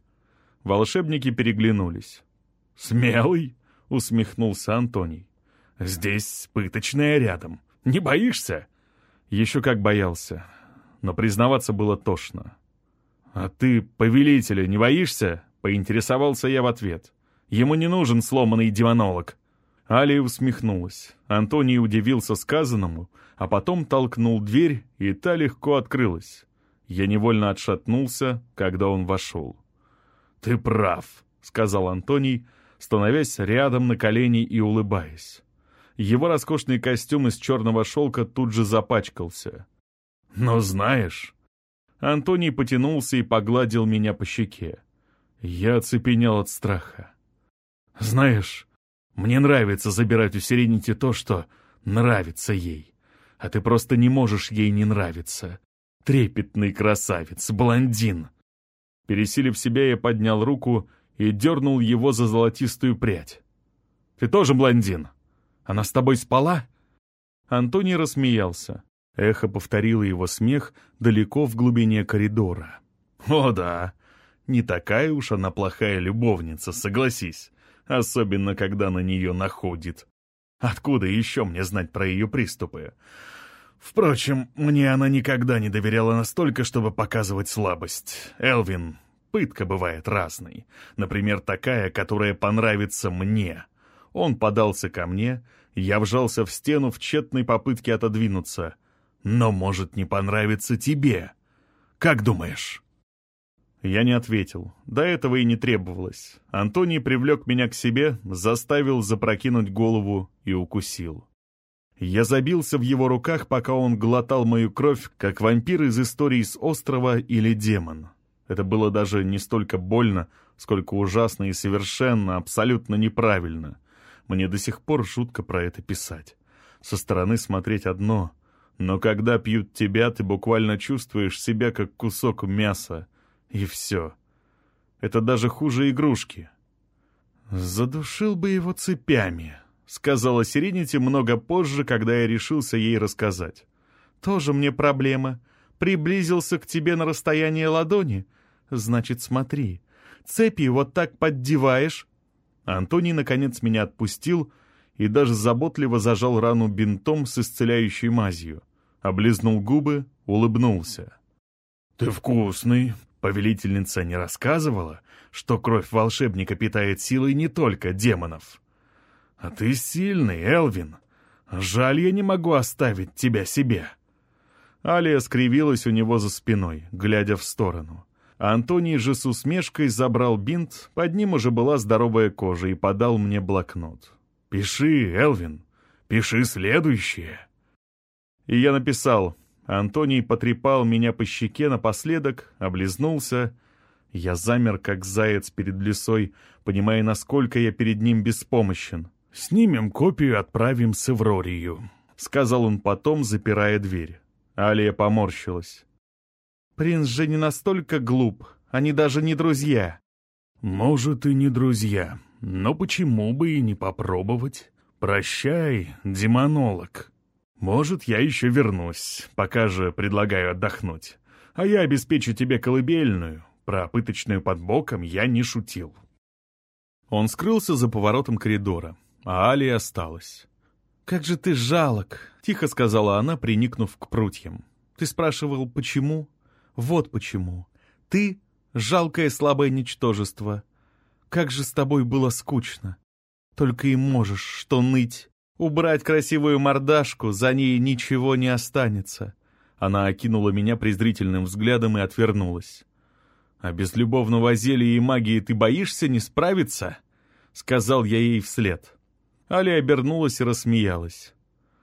Волшебники переглянулись. «Смелый?» — усмехнулся Антоний. «Здесь пыточная рядом. Не боишься?» Еще как боялся, но признаваться было тошно. «А ты повелителя не боишься?» — поинтересовался я в ответ. «Ему не нужен сломанный демонолог». Алия усмехнулась. Антоний удивился сказанному, а потом толкнул дверь, и та легко открылась. Я невольно отшатнулся, когда он вошел. «Ты прав», — сказал Антоний, становясь рядом на колени и улыбаясь. Его роскошный костюм из черного шелка тут же запачкался. «Но знаешь...» Антоний потянулся и погладил меня по щеке. Я оцепенел от страха. «Знаешь, мне нравится забирать у Сиренити то, что нравится ей. А ты просто не можешь ей не нравиться. Трепетный красавец, блондин!» Пересилив себя, я поднял руку и дернул его за золотистую прядь. «Ты тоже блондин? Она с тобой спала?» Антоний рассмеялся. Эхо повторило его смех далеко в глубине коридора. «О да, не такая уж она плохая любовница, согласись, особенно когда на нее находит. Откуда еще мне знать про ее приступы? Впрочем, мне она никогда не доверяла настолько, чтобы показывать слабость. Элвин, пытка бывает разной. Например, такая, которая понравится мне. Он подался ко мне, я вжался в стену в тщетной попытке отодвинуться. Но может не понравиться тебе. Как думаешь? Я не ответил. До этого и не требовалось. Антоний привлек меня к себе, заставил запрокинуть голову и укусил. Я забился в его руках, пока он глотал мою кровь, как вампир из истории с острова или демон. Это было даже не столько больно, сколько ужасно и совершенно, абсолютно неправильно. Мне до сих пор жутко про это писать. Со стороны смотреть одно, но когда пьют тебя, ты буквально чувствуешь себя как кусок мяса. И все. Это даже хуже игрушки. «Задушил бы его цепями», — сказала Сиренити много позже, когда я решился ей рассказать. «Тоже мне проблема. Приблизился к тебе на расстояние ладони. Значит, смотри, цепи вот так поддеваешь». Антоний, наконец, меня отпустил и даже заботливо зажал рану бинтом с исцеляющей мазью. Облизнул губы, улыбнулся. «Ты вкусный. Повелительница не рассказывала, что кровь волшебника питает силой не только демонов?» «А ты сильный, Элвин. Жаль, я не могу оставить тебя себе». Алия скривилась у него за спиной, глядя в сторону. Антоний же с усмешкой забрал бинт, под ним уже была здоровая кожа, и подал мне блокнот. «Пиши, Элвин, пиши следующее». И я написал. Антоний потрепал меня по щеке напоследок, облизнулся. Я замер, как заяц перед лесой, понимая, насколько я перед ним беспомощен. «Снимем копию, отправим с Эврорию», — сказал он потом, запирая дверь. Алия поморщилась. «Принц же не настолько глуп, они даже не друзья». «Может, и не друзья, но почему бы и не попробовать? Прощай, демонолог. Может, я еще вернусь, пока же предлагаю отдохнуть. А я обеспечу тебе колыбельную, про пыточную под боком я не шутил». Он скрылся за поворотом коридора а Алия осталась. «Как же ты жалок!» — тихо сказала она, приникнув к прутьям. «Ты спрашивал, почему? Вот почему. Ты — жалкое слабое ничтожество. Как же с тобой было скучно. Только и можешь что ныть. Убрать красивую мордашку, за ней ничего не останется». Она окинула меня презрительным взглядом и отвернулась. «А без любовного зелья и магии ты боишься не справиться?» — сказал я ей вслед. Али обернулась и рассмеялась.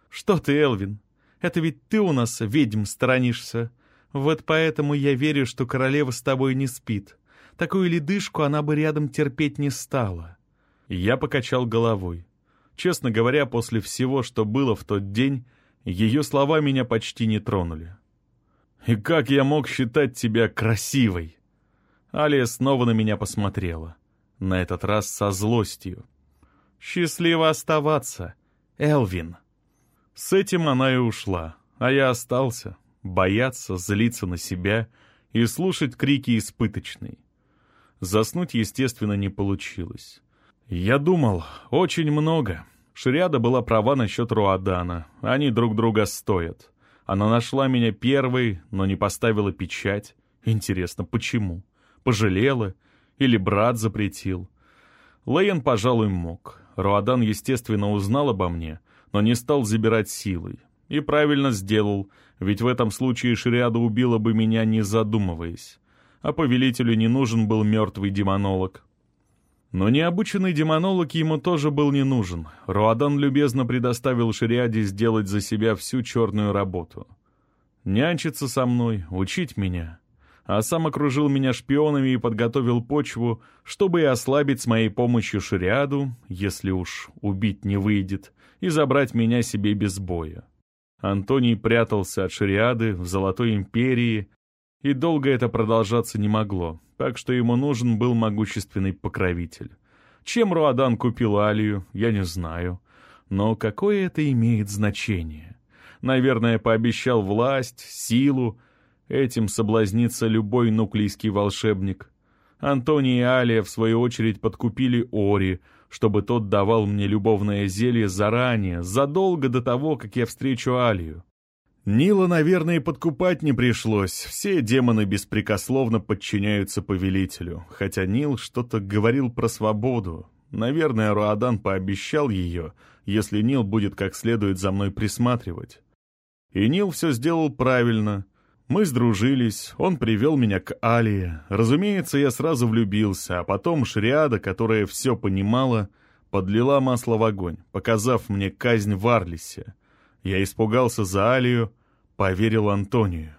«Что ты, Элвин? Это ведь ты у нас ведьм сторонишься. Вот поэтому я верю, что королева с тобой не спит. Такую ледышку она бы рядом терпеть не стала». Я покачал головой. Честно говоря, после всего, что было в тот день, ее слова меня почти не тронули. «И как я мог считать тебя красивой?» Алия снова на меня посмотрела. На этот раз со злостью. «Счастливо оставаться, Элвин». С этим она и ушла, а я остался, бояться, злиться на себя и слушать крики испыточной. Заснуть, естественно, не получилось. Я думал, очень много. Шриада была права насчет Руадана, они друг друга стоят. Она нашла меня первой, но не поставила печать. Интересно, почему? Пожалела? Или брат запретил? Лейен, пожалуй, мог. Руадан, естественно, узнал обо мне, но не стал забирать силой. И правильно сделал, ведь в этом случае Шриада убила бы меня, не задумываясь. А повелителю не нужен был мертвый демонолог. Но необученный демонолог ему тоже был не нужен. Руадан любезно предоставил Шриаде сделать за себя всю черную работу. Нянчиться со мной, учить меня. А сам окружил меня шпионами и подготовил почву, чтобы и ослабить с моей помощью Шриаду, если уж убить не выйдет, и забрать меня себе без боя. Антоний прятался от Шриады в Золотой Империи, и долго это продолжаться не могло, так что ему нужен был могущественный покровитель. Чем Руадан купил Алию, я не знаю. Но какое это имеет значение? Наверное, пообещал власть, силу. Этим соблазнится любой нуклийский волшебник. Антоний и Алия, в свою очередь, подкупили Ори, чтобы тот давал мне любовное зелье заранее, задолго до того, как я встречу Алию. Нила, наверное, подкупать не пришлось. Все демоны беспрекословно подчиняются повелителю. Хотя Нил что-то говорил про свободу. Наверное, Руадан пообещал ее, если Нил будет как следует за мной присматривать. И Нил все сделал правильно. Мы сдружились, он привел меня к Алии. Разумеется, я сразу влюбился, а потом Шриада, которая все понимала, подлила масло в огонь, показав мне казнь в Арлисе. Я испугался за Алию, поверил Антонию.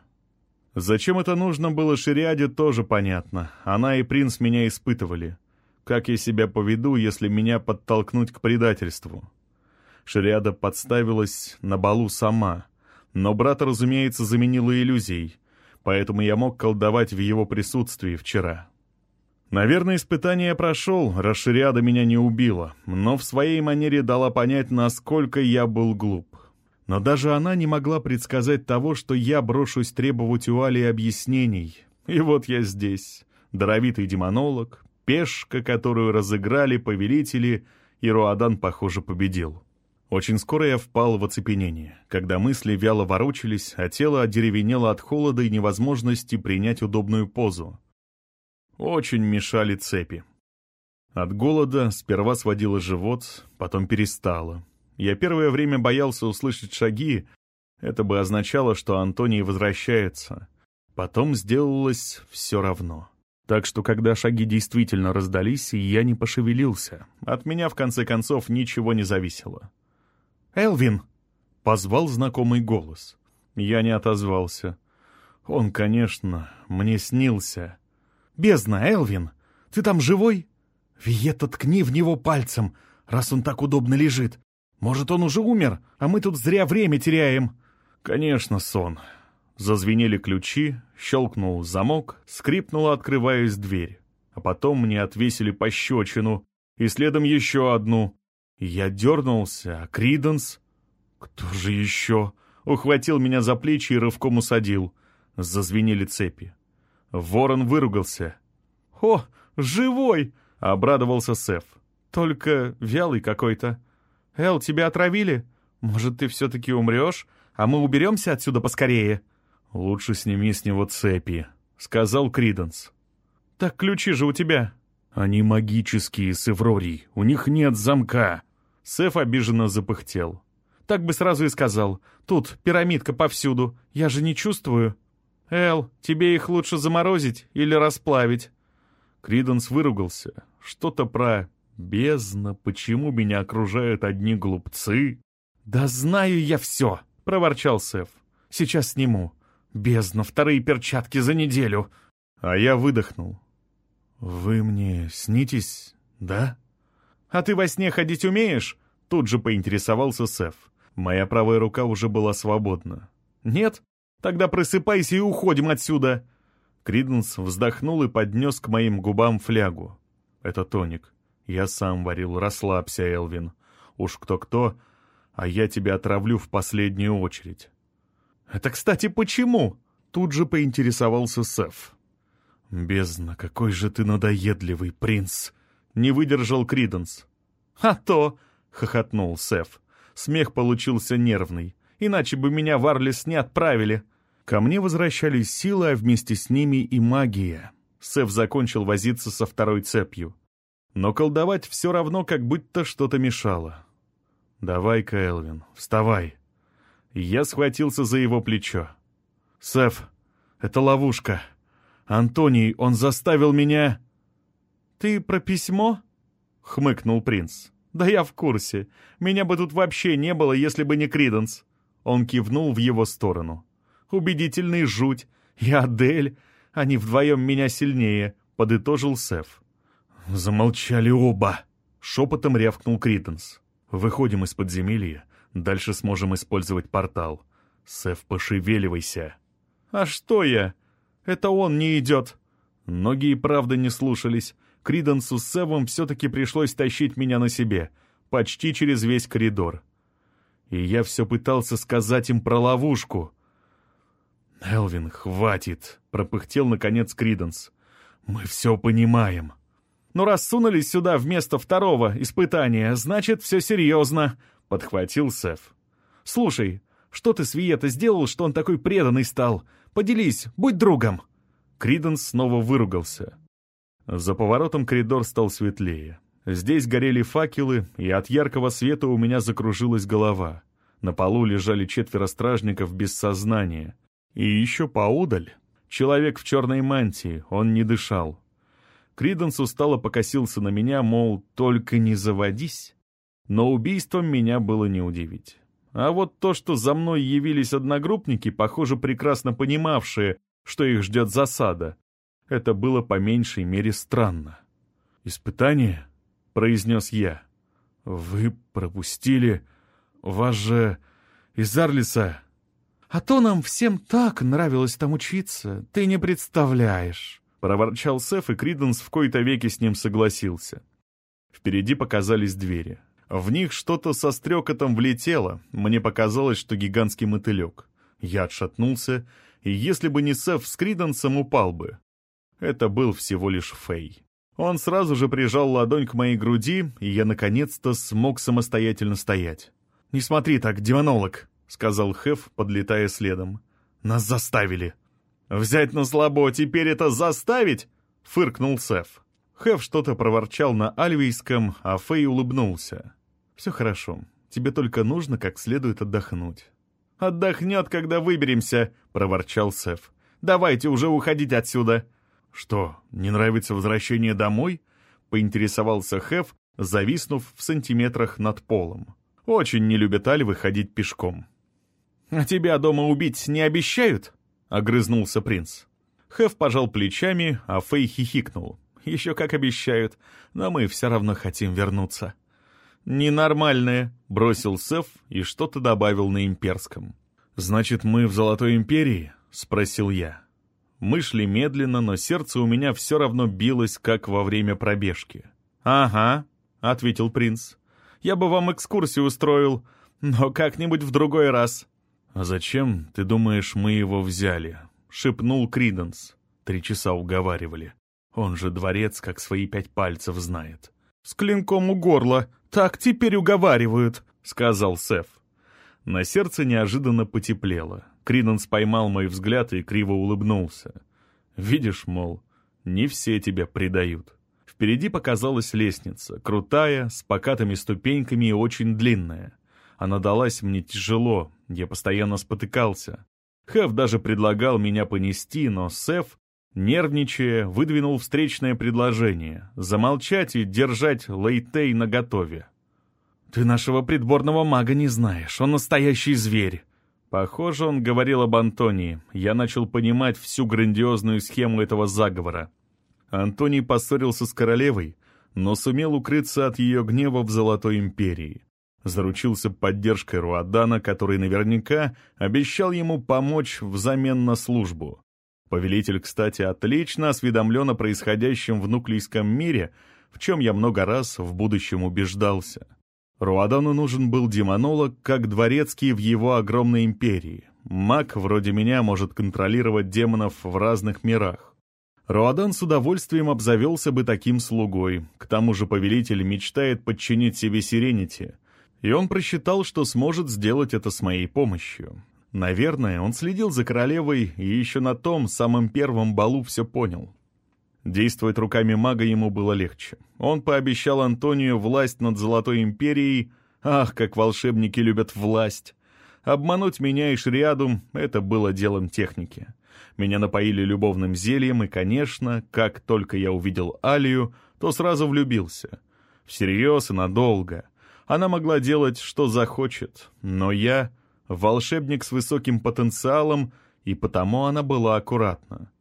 Зачем это нужно было Шириаде, тоже понятно. Она и принц меня испытывали. Как я себя поведу, если меня подтолкнуть к предательству? Шириада подставилась на балу сама. Но брат, разумеется, заменила иллюзией. Поэтому я мог колдовать в его присутствии вчера. Наверное, испытание прошел, раз Шириада меня не убила, но в своей манере дала понять, насколько я был глуп. Но даже она не могла предсказать того, что я брошусь требовать у Али объяснений. И вот я здесь, даровитый демонолог, пешка, которую разыграли повелители, и Руадан, похоже, победил. Очень скоро я впал в оцепенение, когда мысли вяло ворочались, а тело одеревенело от холода и невозможности принять удобную позу. Очень мешали цепи. От голода сперва сводило живот, потом перестало. Я первое время боялся услышать шаги. Это бы означало, что Антоний возвращается. Потом сделалось все равно. Так что, когда шаги действительно раздались, я не пошевелился. От меня, в конце концов, ничего не зависело. «Элвин!» — позвал знакомый голос. Я не отозвался. Он, конечно, мне снился. «Бездна, Элвин! Ты там живой?» «Виета, ткни в него пальцем, раз он так удобно лежит. Может, он уже умер, а мы тут зря время теряем?» «Конечно, сон». Зазвенели ключи, щелкнул замок, скрипнула, открываясь дверь. А потом мне отвесили пощечину, и следом еще одну. Я дернулся, а Криденс... Кто же еще? Ухватил меня за плечи и рывком усадил. Зазвенели цепи. Ворон выругался. «О, живой!» — обрадовался Сеф. «Только вялый какой-то». «Эл, тебя отравили? Может, ты все-таки умрешь, а мы уберемся отсюда поскорее?» «Лучше сними с него цепи», — сказал Криденс. «Так ключи же у тебя». «Они магические, Севрорий, у них нет замка». Сеф обиженно запыхтел. «Так бы сразу и сказал. Тут пирамидка повсюду, я же не чувствую». «Эл, тебе их лучше заморозить или расплавить?» Криденс выругался. Что-то про Бездна, почему меня окружают одни глупцы? Да знаю я все, проворчал Сеф. Сейчас сниму. Бездна, вторые перчатки за неделю. А я выдохнул. Вы мне снитесь, да? А ты во сне ходить умеешь? Тут же поинтересовался Сеф. Моя правая рука уже была свободна. Нет? Тогда просыпайся и уходим отсюда. Криденс вздохнул и поднес к моим губам флягу. Это тоник. Я сам варил, расслабься, Элвин. Уж кто-кто, а я тебя отравлю в последнюю очередь. Это, кстати, почему? Тут же поинтересовался Сеф. Бездна, какой же ты надоедливый, принц! Не выдержал Криденс. А то! хохотнул Сеф. Смех получился нервный. иначе бы меня в Арлис не отправили». Ко мне возвращались силы, а вместе с ними и магия. Сев закончил возиться со второй цепью. Но колдовать все равно как будто что-то мешало. «Давай-ка, Элвин, вставай». Я схватился за его плечо. «Сеф, это ловушка. Антоний, он заставил меня...» «Ты про письмо?» — хмыкнул принц. «Да я в курсе. Меня бы тут вообще не было, если бы не Криденс». Он кивнул в его сторону. «Убедительный жуть. И Адель. Они вдвоем меня сильнее», — подытожил Сеф. «Замолчали оба!» — шепотом рявкнул Криденс. «Выходим из подземелья. Дальше сможем использовать портал. Сеф, пошевеливайся!» «А что я? Это он не идет!» Ноги и правда не слушались. Криденсу с Севом все-таки пришлось тащить меня на себе, почти через весь коридор. И я все пытался сказать им про ловушку. «Элвин, хватит!» — пропыхтел, наконец, Криденс. «Мы все понимаем». «Ну, раз сунулись сюда вместо второго испытания, значит, все серьезно», — подхватил Сев. «Слушай, что ты с Виета сделал, что он такой преданный стал? Поделись, будь другом!» Криденс снова выругался. За поворотом коридор стал светлее. Здесь горели факелы, и от яркого света у меня закружилась голова. На полу лежали четверо стражников без сознания. И еще поудаль человек в черной мантии, он не дышал. Криденс устало покосился на меня, мол, только не заводись. Но убийством меня было не удивить. А вот то, что за мной явились одногруппники, похоже, прекрасно понимавшие, что их ждет засада, это было по меньшей мере странно. «Испытание?» — произнес я. «Вы пропустили... Вас же... из Арлиса...» «А то нам всем так нравилось там учиться, ты не представляешь!» — проворчал Сеф, и Криденс в кои-то веки с ним согласился. Впереди показались двери. В них что-то со стрекотом влетело, мне показалось, что гигантский мотылек. Я отшатнулся, и если бы не Сеф с Криденсом, упал бы. Это был всего лишь Фей. Он сразу же прижал ладонь к моей груди, и я наконец-то смог самостоятельно стоять. «Не смотри так, демонолог», — сказал Хеф, подлетая следом. «Нас заставили». «Взять на слабо, теперь это заставить?» — фыркнул Сеф. Хеф что-то проворчал на альвийском, а Фей улыбнулся. «Все хорошо. Тебе только нужно как следует отдохнуть». «Отдохнет, когда выберемся», — проворчал Сеф. «Давайте уже уходить отсюда». «Что, не нравится возвращение домой?» — поинтересовался Хеф, зависнув в сантиметрах над полом. «Очень не любят альвы ходить пешком». «А тебя дома убить не обещают?» — огрызнулся принц. Хеф пожал плечами, а Фэй хихикнул. «Еще как обещают, но мы все равно хотим вернуться». «Ненормальные», — бросил Сеф и что-то добавил на имперском. «Значит, мы в Золотой Империи?» — спросил я. Мы шли медленно, но сердце у меня все равно билось, как во время пробежки. «Ага», — ответил принц. «Я бы вам экскурсию устроил, но как-нибудь в другой раз». «А зачем, ты думаешь, мы его взяли?» — шепнул Криденс. Три часа уговаривали. Он же дворец, как свои пять пальцев, знает. «С клинком у горла. Так теперь уговаривают», — сказал Сеф. На сердце неожиданно потеплело. Криденс поймал мой взгляд и криво улыбнулся. «Видишь, мол, не все тебя предают». Впереди показалась лестница, крутая, с покатыми ступеньками и очень длинная. Она далась мне тяжело, я постоянно спотыкался. Хэв даже предлагал меня понести, но Сеф, нервничая, выдвинул встречное предложение — замолчать и держать Лейтей наготове. «Ты нашего придворного мага не знаешь, он настоящий зверь», Похоже, он говорил об Антонии. Я начал понимать всю грандиозную схему этого заговора. Антоний поссорился с королевой, но сумел укрыться от ее гнева в Золотой Империи. Заручился поддержкой Руадана, который наверняка обещал ему помочь взамен на службу. Повелитель, кстати, отлично осведомлен о происходящем в нуклейском мире, в чем я много раз в будущем убеждался. Руадану нужен был демонолог, как дворецкий в его огромной империи. Маг вроде меня может контролировать демонов в разных мирах. Руадан с удовольствием обзавелся бы таким слугой. К тому же повелитель мечтает подчинить себе Сиренити. И он просчитал, что сможет сделать это с моей помощью. Наверное, он следил за королевой и еще на том самом первом балу все понял. Действовать руками мага ему было легче. Он пообещал Антонию власть над Золотой Империей. Ах, как волшебники любят власть! Обмануть меня и Шриаду — это было делом техники. Меня напоили любовным зельем, и, конечно, как только я увидел Алию, то сразу влюбился. Всерьез и надолго. Она могла делать, что захочет, но я — волшебник с высоким потенциалом, и потому она была аккуратна.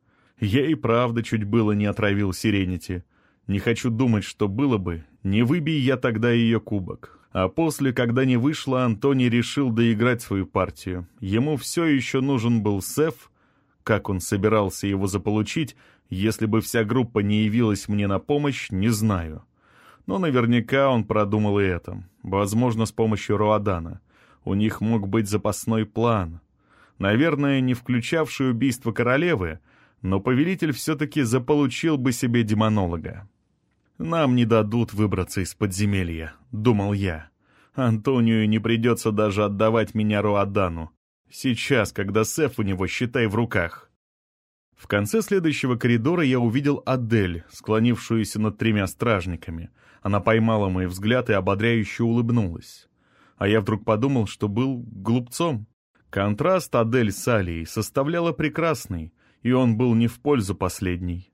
Я и правда чуть было не отравил Сиренити. Не хочу думать, что было бы, не выбей я тогда ее кубок. А после, когда не вышло, Антони решил доиграть свою партию. Ему все еще нужен был Сеф, как он собирался его заполучить, если бы вся группа не явилась мне на помощь, не знаю. Но наверняка он продумал и это. Возможно, с помощью Руадана. У них мог быть запасной план. Наверное, не включавший убийство королевы, но повелитель все-таки заполучил бы себе демонолога. «Нам не дадут выбраться из подземелья», — думал я. «Антонию не придется даже отдавать меня Руадану. Сейчас, когда Сеф у него, считай, в руках. В конце следующего коридора я увидел Адель, склонившуюся над тремя стражниками. Она поймала мой взгляд и ободряюще улыбнулась. А я вдруг подумал, что был глупцом. Контраст Адель с Алией составляла прекрасный, и он был не в пользу последней.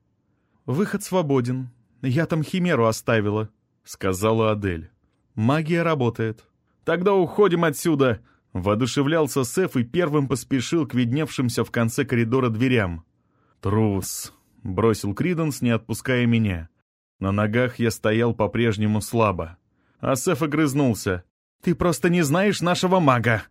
«Выход свободен. Я там химеру оставила», — сказала Адель. «Магия работает». «Тогда уходим отсюда!» Воодушевлялся Сеф и первым поспешил к видневшимся в конце коридора дверям. «Трус!» — бросил Криденс, не отпуская меня. На ногах я стоял по-прежнему слабо. А Сеф огрызнулся. «Ты просто не знаешь нашего мага!»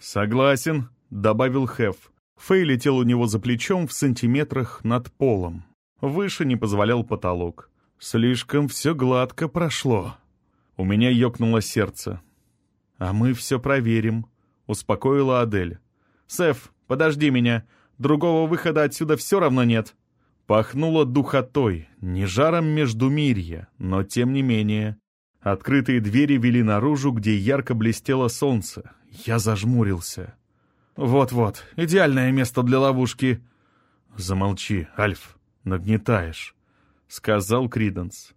«Согласен», — добавил Хеф. Фэй летел у него за плечом в сантиметрах над полом. Выше не позволял потолок. Слишком все гладко прошло. У меня ёкнуло сердце. «А мы все проверим», — успокоила Адель. «Сеф, подожди меня. Другого выхода отсюда все равно нет». Пахнуло духотой, не жаром междумирья, но тем не менее. Открытые двери вели наружу, где ярко блестело солнце. Я зажмурился. «Вот-вот, идеальное место для ловушки». «Замолчи, Альф, нагнетаешь», — сказал Криденс.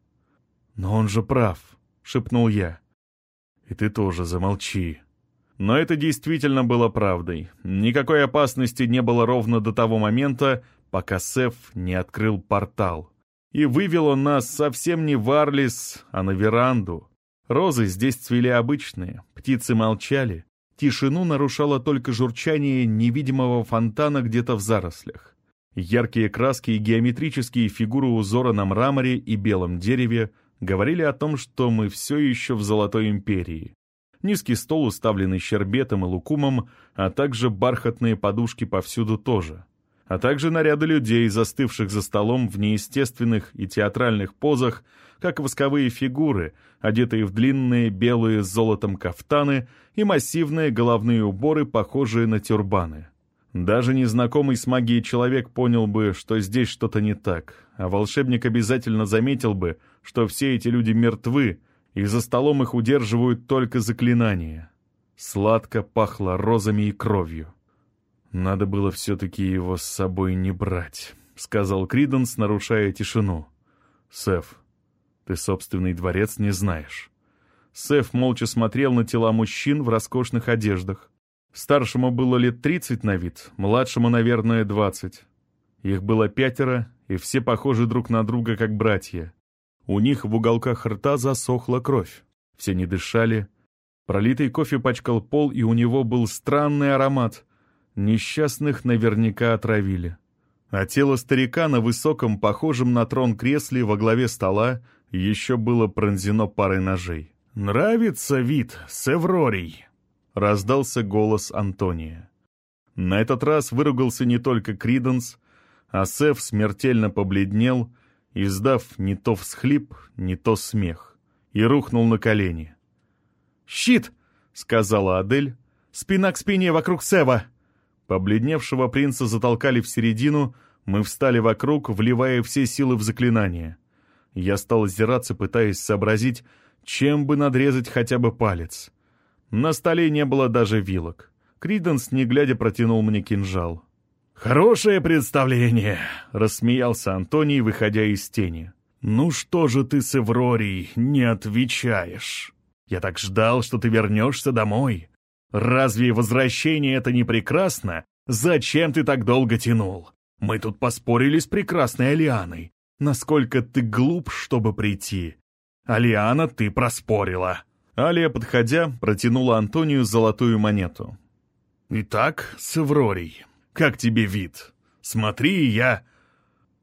«Но он же прав», — шепнул я. «И ты тоже замолчи», но это действительно было правдой. Никакой опасности не было ровно до того момента, пока Сеф не открыл портал. И вывел он нас совсем не в Арлис, а на веранду. Розы здесь цвели обычные, птицы молчали. Тишину нарушало только журчание невидимого фонтана где-то в зарослях. Яркие краски и геометрические фигуры узора на мраморе и белом дереве говорили о том, что мы все еще в Золотой Империи низкий стол, уставленный щербетом и лукумом, а также бархатные подушки повсюду тоже, а также наряды людей, застывших за столом в неестественных и театральных позах, как восковые фигуры, одетые в длинные белые с золотом кафтаны и массивные головные уборы, похожие на тюрбаны. Даже незнакомый с магией человек понял бы, что здесь что-то не так, а волшебник обязательно заметил бы, что все эти люди мертвы, и за столом их удерживают только заклинания. Сладко пахло розами и кровью. «Надо было все-таки его с собой не брать», — сказал Криденс, нарушая тишину. «Сеф, ты собственный дворец не знаешь». Сеф молча смотрел на тела мужчин в роскошных одеждах. Старшему было лет тридцать на вид, младшему, наверное, двадцать. Их было пятеро, и все похожи друг на друга, как братья. У них в уголках рта засохла кровь. Все не дышали. Пролитый кофе пачкал пол, и у него был странный аромат. Несчастных наверняка отравили. А тело старика на высоком, похожем на трон кресле во главе стола еще было пронзено парой ножей. «Нравится вид, Севрорий!» — раздался голос Антония. На этот раз выругался не только Криденс, а Сев смертельно побледнел — издав не то всхлип, не то смех, и рухнул на колени. «Щит!» — сказала Адель. «Спина к спине вокруг Сева!» Побледневшего принца затолкали в середину, мы встали вокруг, вливая все силы в заклинание. Я стал озираться, пытаясь сообразить, чем бы надрезать хотя бы палец. На столе не было даже вилок. Криденс, не глядя, протянул мне кинжал. «Хорошее представление!» — рассмеялся Антоний, выходя из тени. «Ну что же ты с Эврорией не отвечаешь? Я так ждал, что ты вернешься домой. Разве возвращение это не прекрасно? Зачем ты так долго тянул? Мы тут поспорили с прекрасной Алианой. Насколько ты глуп, чтобы прийти. Алиана, ты проспорила». Алия, подходя, протянула Антонию золотую монету. «Итак, с Эврорий, как тебе вид? Смотри, я...»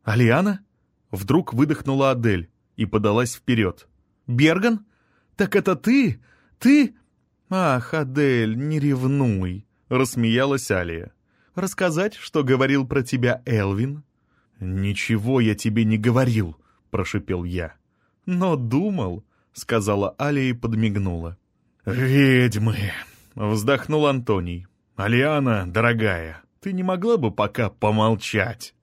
«Алиана?» Вдруг выдохнула Адель и подалась вперед. «Берган? Так это ты? Ты?» «Ах, Адель, не ревнуй!» — рассмеялась Алия. «Рассказать, что говорил про тебя Элвин?» «Ничего я тебе не говорил», — прошипел я. «Но думал», — сказала Алия и подмигнула. «Ведьмы!» — вздохнул Антоний. «Алиана, дорогая, ты не могла бы пока помолчать?»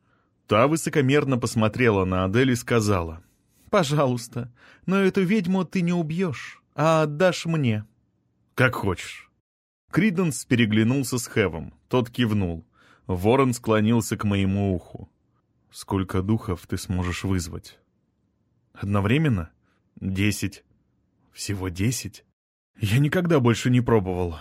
Та высокомерно посмотрела на Адель и сказала. «Пожалуйста, но эту ведьму ты не убьешь, а отдашь мне». «Как хочешь». Криденс переглянулся с Хевом. Тот кивнул. Ворон склонился к моему уху. «Сколько духов ты сможешь вызвать?» «Одновременно? Десять. Всего десять? Я никогда больше не пробовал.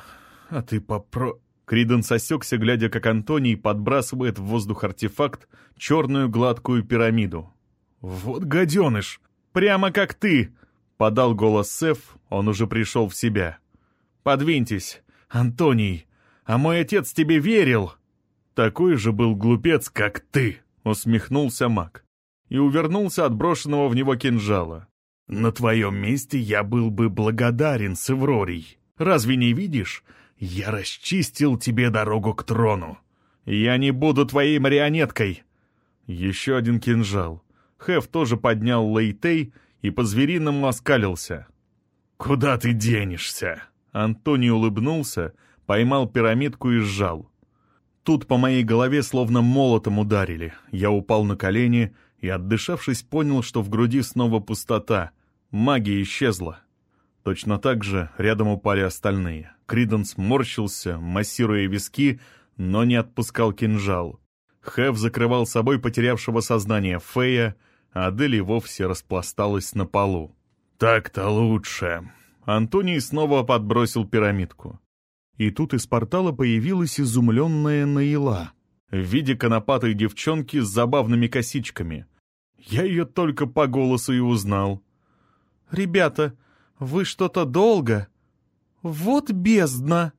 А ты попро...» Криденс осекся, глядя, как Антоний подбрасывает в воздух артефакт черную гладкую пирамиду. «Вот гаденыш! Прямо как ты!» — подал голос Сеф, он уже пришел в себя. «Подвиньтесь, Антоний, а мой отец тебе верил!» «Такой же был глупец, как ты!» — усмехнулся маг и увернулся от брошенного в него кинжала. «На твоем месте я был бы благодарен, Севрорий. Разве не видишь? Я расчистил тебе дорогу к трону. Я не буду твоей марионеткой!» Еще один кинжал. Хеф тоже поднял Лейтей и по-звериному оскалился. «Куда ты денешься?» Антоний улыбнулся, поймал пирамидку и сжал. Тут по моей голове словно молотом ударили. Я упал на колени и, отдышавшись, понял, что в груди снова пустота. Магия исчезла. Точно так же рядом упали остальные. Криденс морщился, массируя виски, но не отпускал кинжал. Хэв закрывал собой потерявшего сознание Фея, а Адель вовсе распласталась на полу. «Так-то лучше!» Антоний снова подбросил пирамидку. И тут из портала появилась изумленная Наила в виде конопатой девчонки с забавными косичками. Я ее только по голосу и узнал. «Ребята, вы что-то долго? Вот бездна!»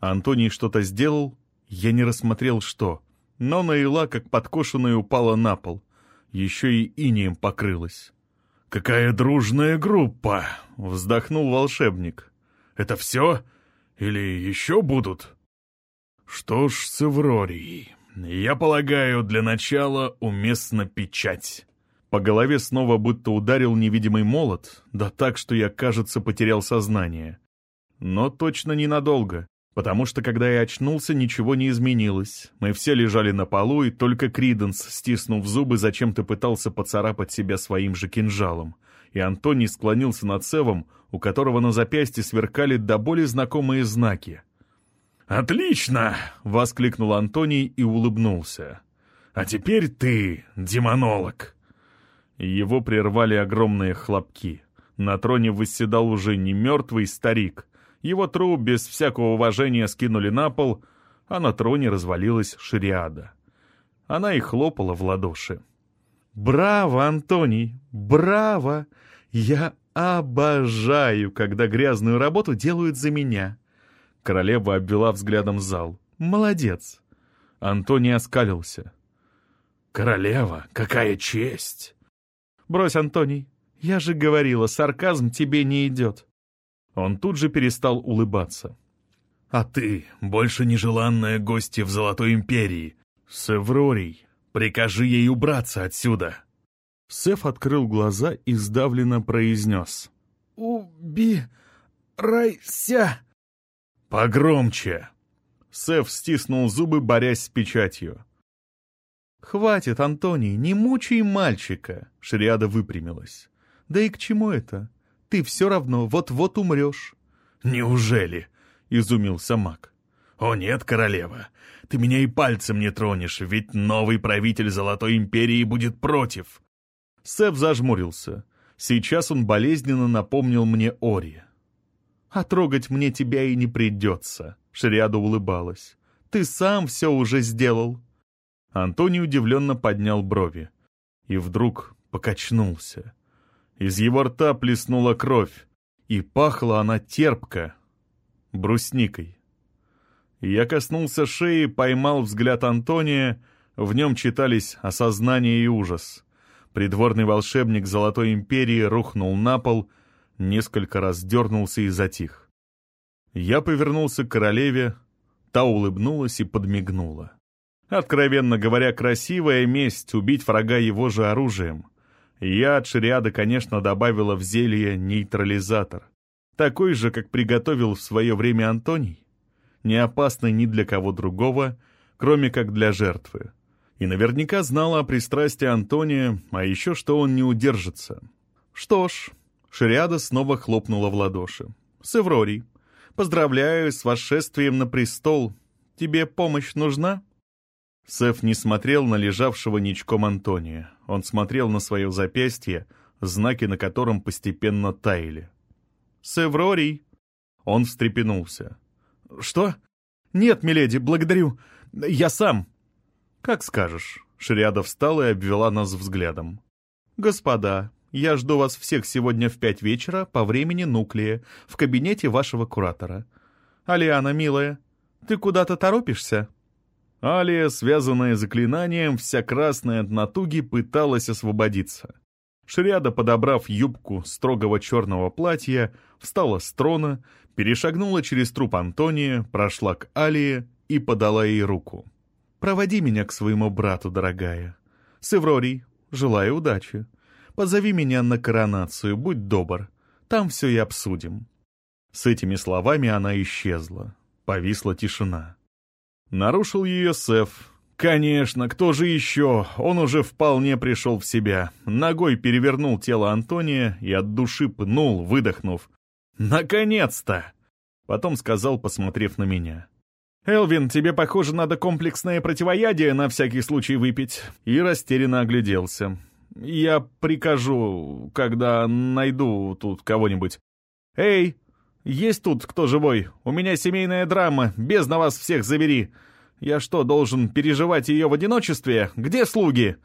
Антоний что-то сделал, я не рассмотрел что, но Наила, как подкошенная, упала на пол. Еще и инием покрылась. «Какая дружная группа!» — вздохнул волшебник. «Это все? Или еще будут?» «Что ж с Эврорией? Я полагаю, для начала уместна печать». По голове снова будто ударил невидимый молот, да так, что я, кажется, потерял сознание. Но точно ненадолго, потому что, когда я очнулся, ничего не изменилось. Мы все лежали на полу, и только Криденс, стиснув зубы, зачем-то пытался поцарапать себя своим же кинжалом. И Антоний склонился над Севом, у которого на запястье сверкали до боли знакомые знаки. «Отлично!» — воскликнул Антоний и улыбнулся. «А теперь ты, демонолог!» Его прервали огромные хлопки. На троне восседал уже не мертвый старик. Его труп без всякого уважения скинули на пол, а на троне развалилась шариада. Она и хлопала в ладоши. «Браво, Антоний! Браво! Я обожаю, когда грязную работу делают за меня!» Королева обвела взглядом зал. «Молодец!» Антоний оскалился. «Королева, какая честь!» «Брось, Антоний, я же говорила, сарказм тебе не идет». Он тут же перестал улыбаться. «А ты, больше нежеланная гостья в Золотой Империи, Севрорий, прикажи ей убраться отсюда». Сеф открыл глаза и сдавленно произнес. «Убирайся!» «Погромче!» Сеф стиснул зубы, борясь с печатью. «Хватит, Антоний, не мучай мальчика!» Шриада выпрямилась. «Да и к чему это? Ты все равно вот-вот умрешь. «Неужели?» — изумился маг. «О нет, королева, ты меня и пальцем не тронешь, ведь новый правитель Золотой Империи будет против». Сэп зажмурился. Сейчас он болезненно напомнил мне Ори. «А трогать мне тебя и не придется», — Шриада улыбалась. «Ты сам все уже сделал». Антоний удивленно поднял брови. И вдруг покачнулся. Из его рта плеснула кровь, и пахла она терпко, брусникой. Я коснулся шеи, поймал взгляд Антония, в нем читались осознание и ужас. Придворный волшебник Золотой Империи рухнул на пол, несколько раз дернулся и затих. Я повернулся к королеве, та улыбнулась и подмигнула. Откровенно говоря, красивая месть — убить врага его же оружием. Я от шариада, конечно, добавила в зелье нейтрализатор. Такой же, как приготовил в свое время Антоний. Не опасный ни для кого другого, кроме как для жертвы. И наверняка знала о пристрастии Антония, а еще что он не удержится. Что ж, Шариада снова хлопнула в ладоши. «Севрорий, поздравляю с восшествием на престол. Тебе помощь нужна?» Сеф не смотрел на лежавшего ничком Антония. Он смотрел на свое запястье, знаки на котором постепенно таяли. «Севрорий!» Он встрепенулся. «Что? Нет, миледи, благодарю. Я сам!» «Как скажешь». Шриада встала и обвела нас взглядом. «Господа, я жду вас всех сегодня в пять вечера по времени Нуклея в кабинете вашего куратора. Алиана, милая, ты куда-то торопишься?» Алия, связанная заклинанием, вся красная от натуги, пыталась освободиться. Шриада, подобрав юбку строгого черного платья, встала с трона, перешагнула через труп Антония, прошла к Алии и подала ей руку. «Проводи меня к своему брату, дорогая. Севрорий, желаю удачи. Позови меня на коронацию, будь добр. Там все и обсудим». С этими словами она исчезла. Повисла тишина. Нарушил ее Сеф. Конечно, кто же еще? Он уже вполне пришел в себя. Ногой перевернул тело Антония и от души пнул, выдохнув. «Наконец-то!» Потом сказал, посмотрев на меня. «Элвин, тебе, похоже, надо комплексное противоядие на всякий случай выпить». И растерянно огляделся. «Я прикажу, когда найду тут кого-нибудь». «Эй, «Есть тут кто живой? У меня семейная драма, без на вас всех забери. Я что, должен переживать ее в одиночестве? Где слуги?»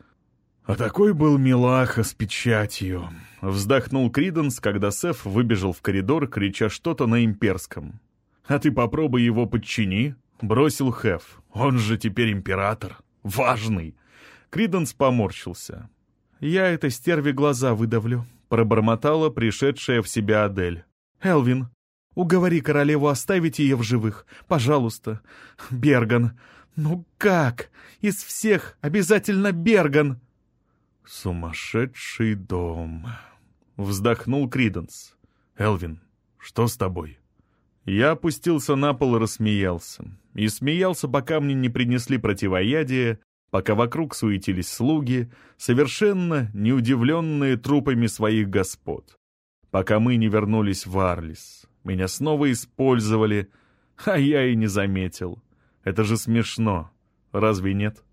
«А такой был милаха с печатью», — вздохнул Криденс, когда Сеф выбежал в коридор, крича что-то на имперском. «А ты попробуй его подчини», — бросил Хеф. «Он же теперь император. Важный». Криденс поморщился. «Я этой стерве глаза выдавлю», — пробормотала пришедшая в себя Адель. «Элвин, Уговори королеву оставить ее в живых. Пожалуйста. Берган. Ну как? Из всех обязательно Берган. Сумасшедший дом. Вздохнул Криденс. Элвин, что с тобой? Я опустился на пол и рассмеялся. И смеялся, пока мне не принесли противоядие, пока вокруг суетились слуги, совершенно неудивленные трупами своих господ. Пока мы не вернулись в Арлис. Меня снова использовали, а я и не заметил. Это же смешно, разве нет?»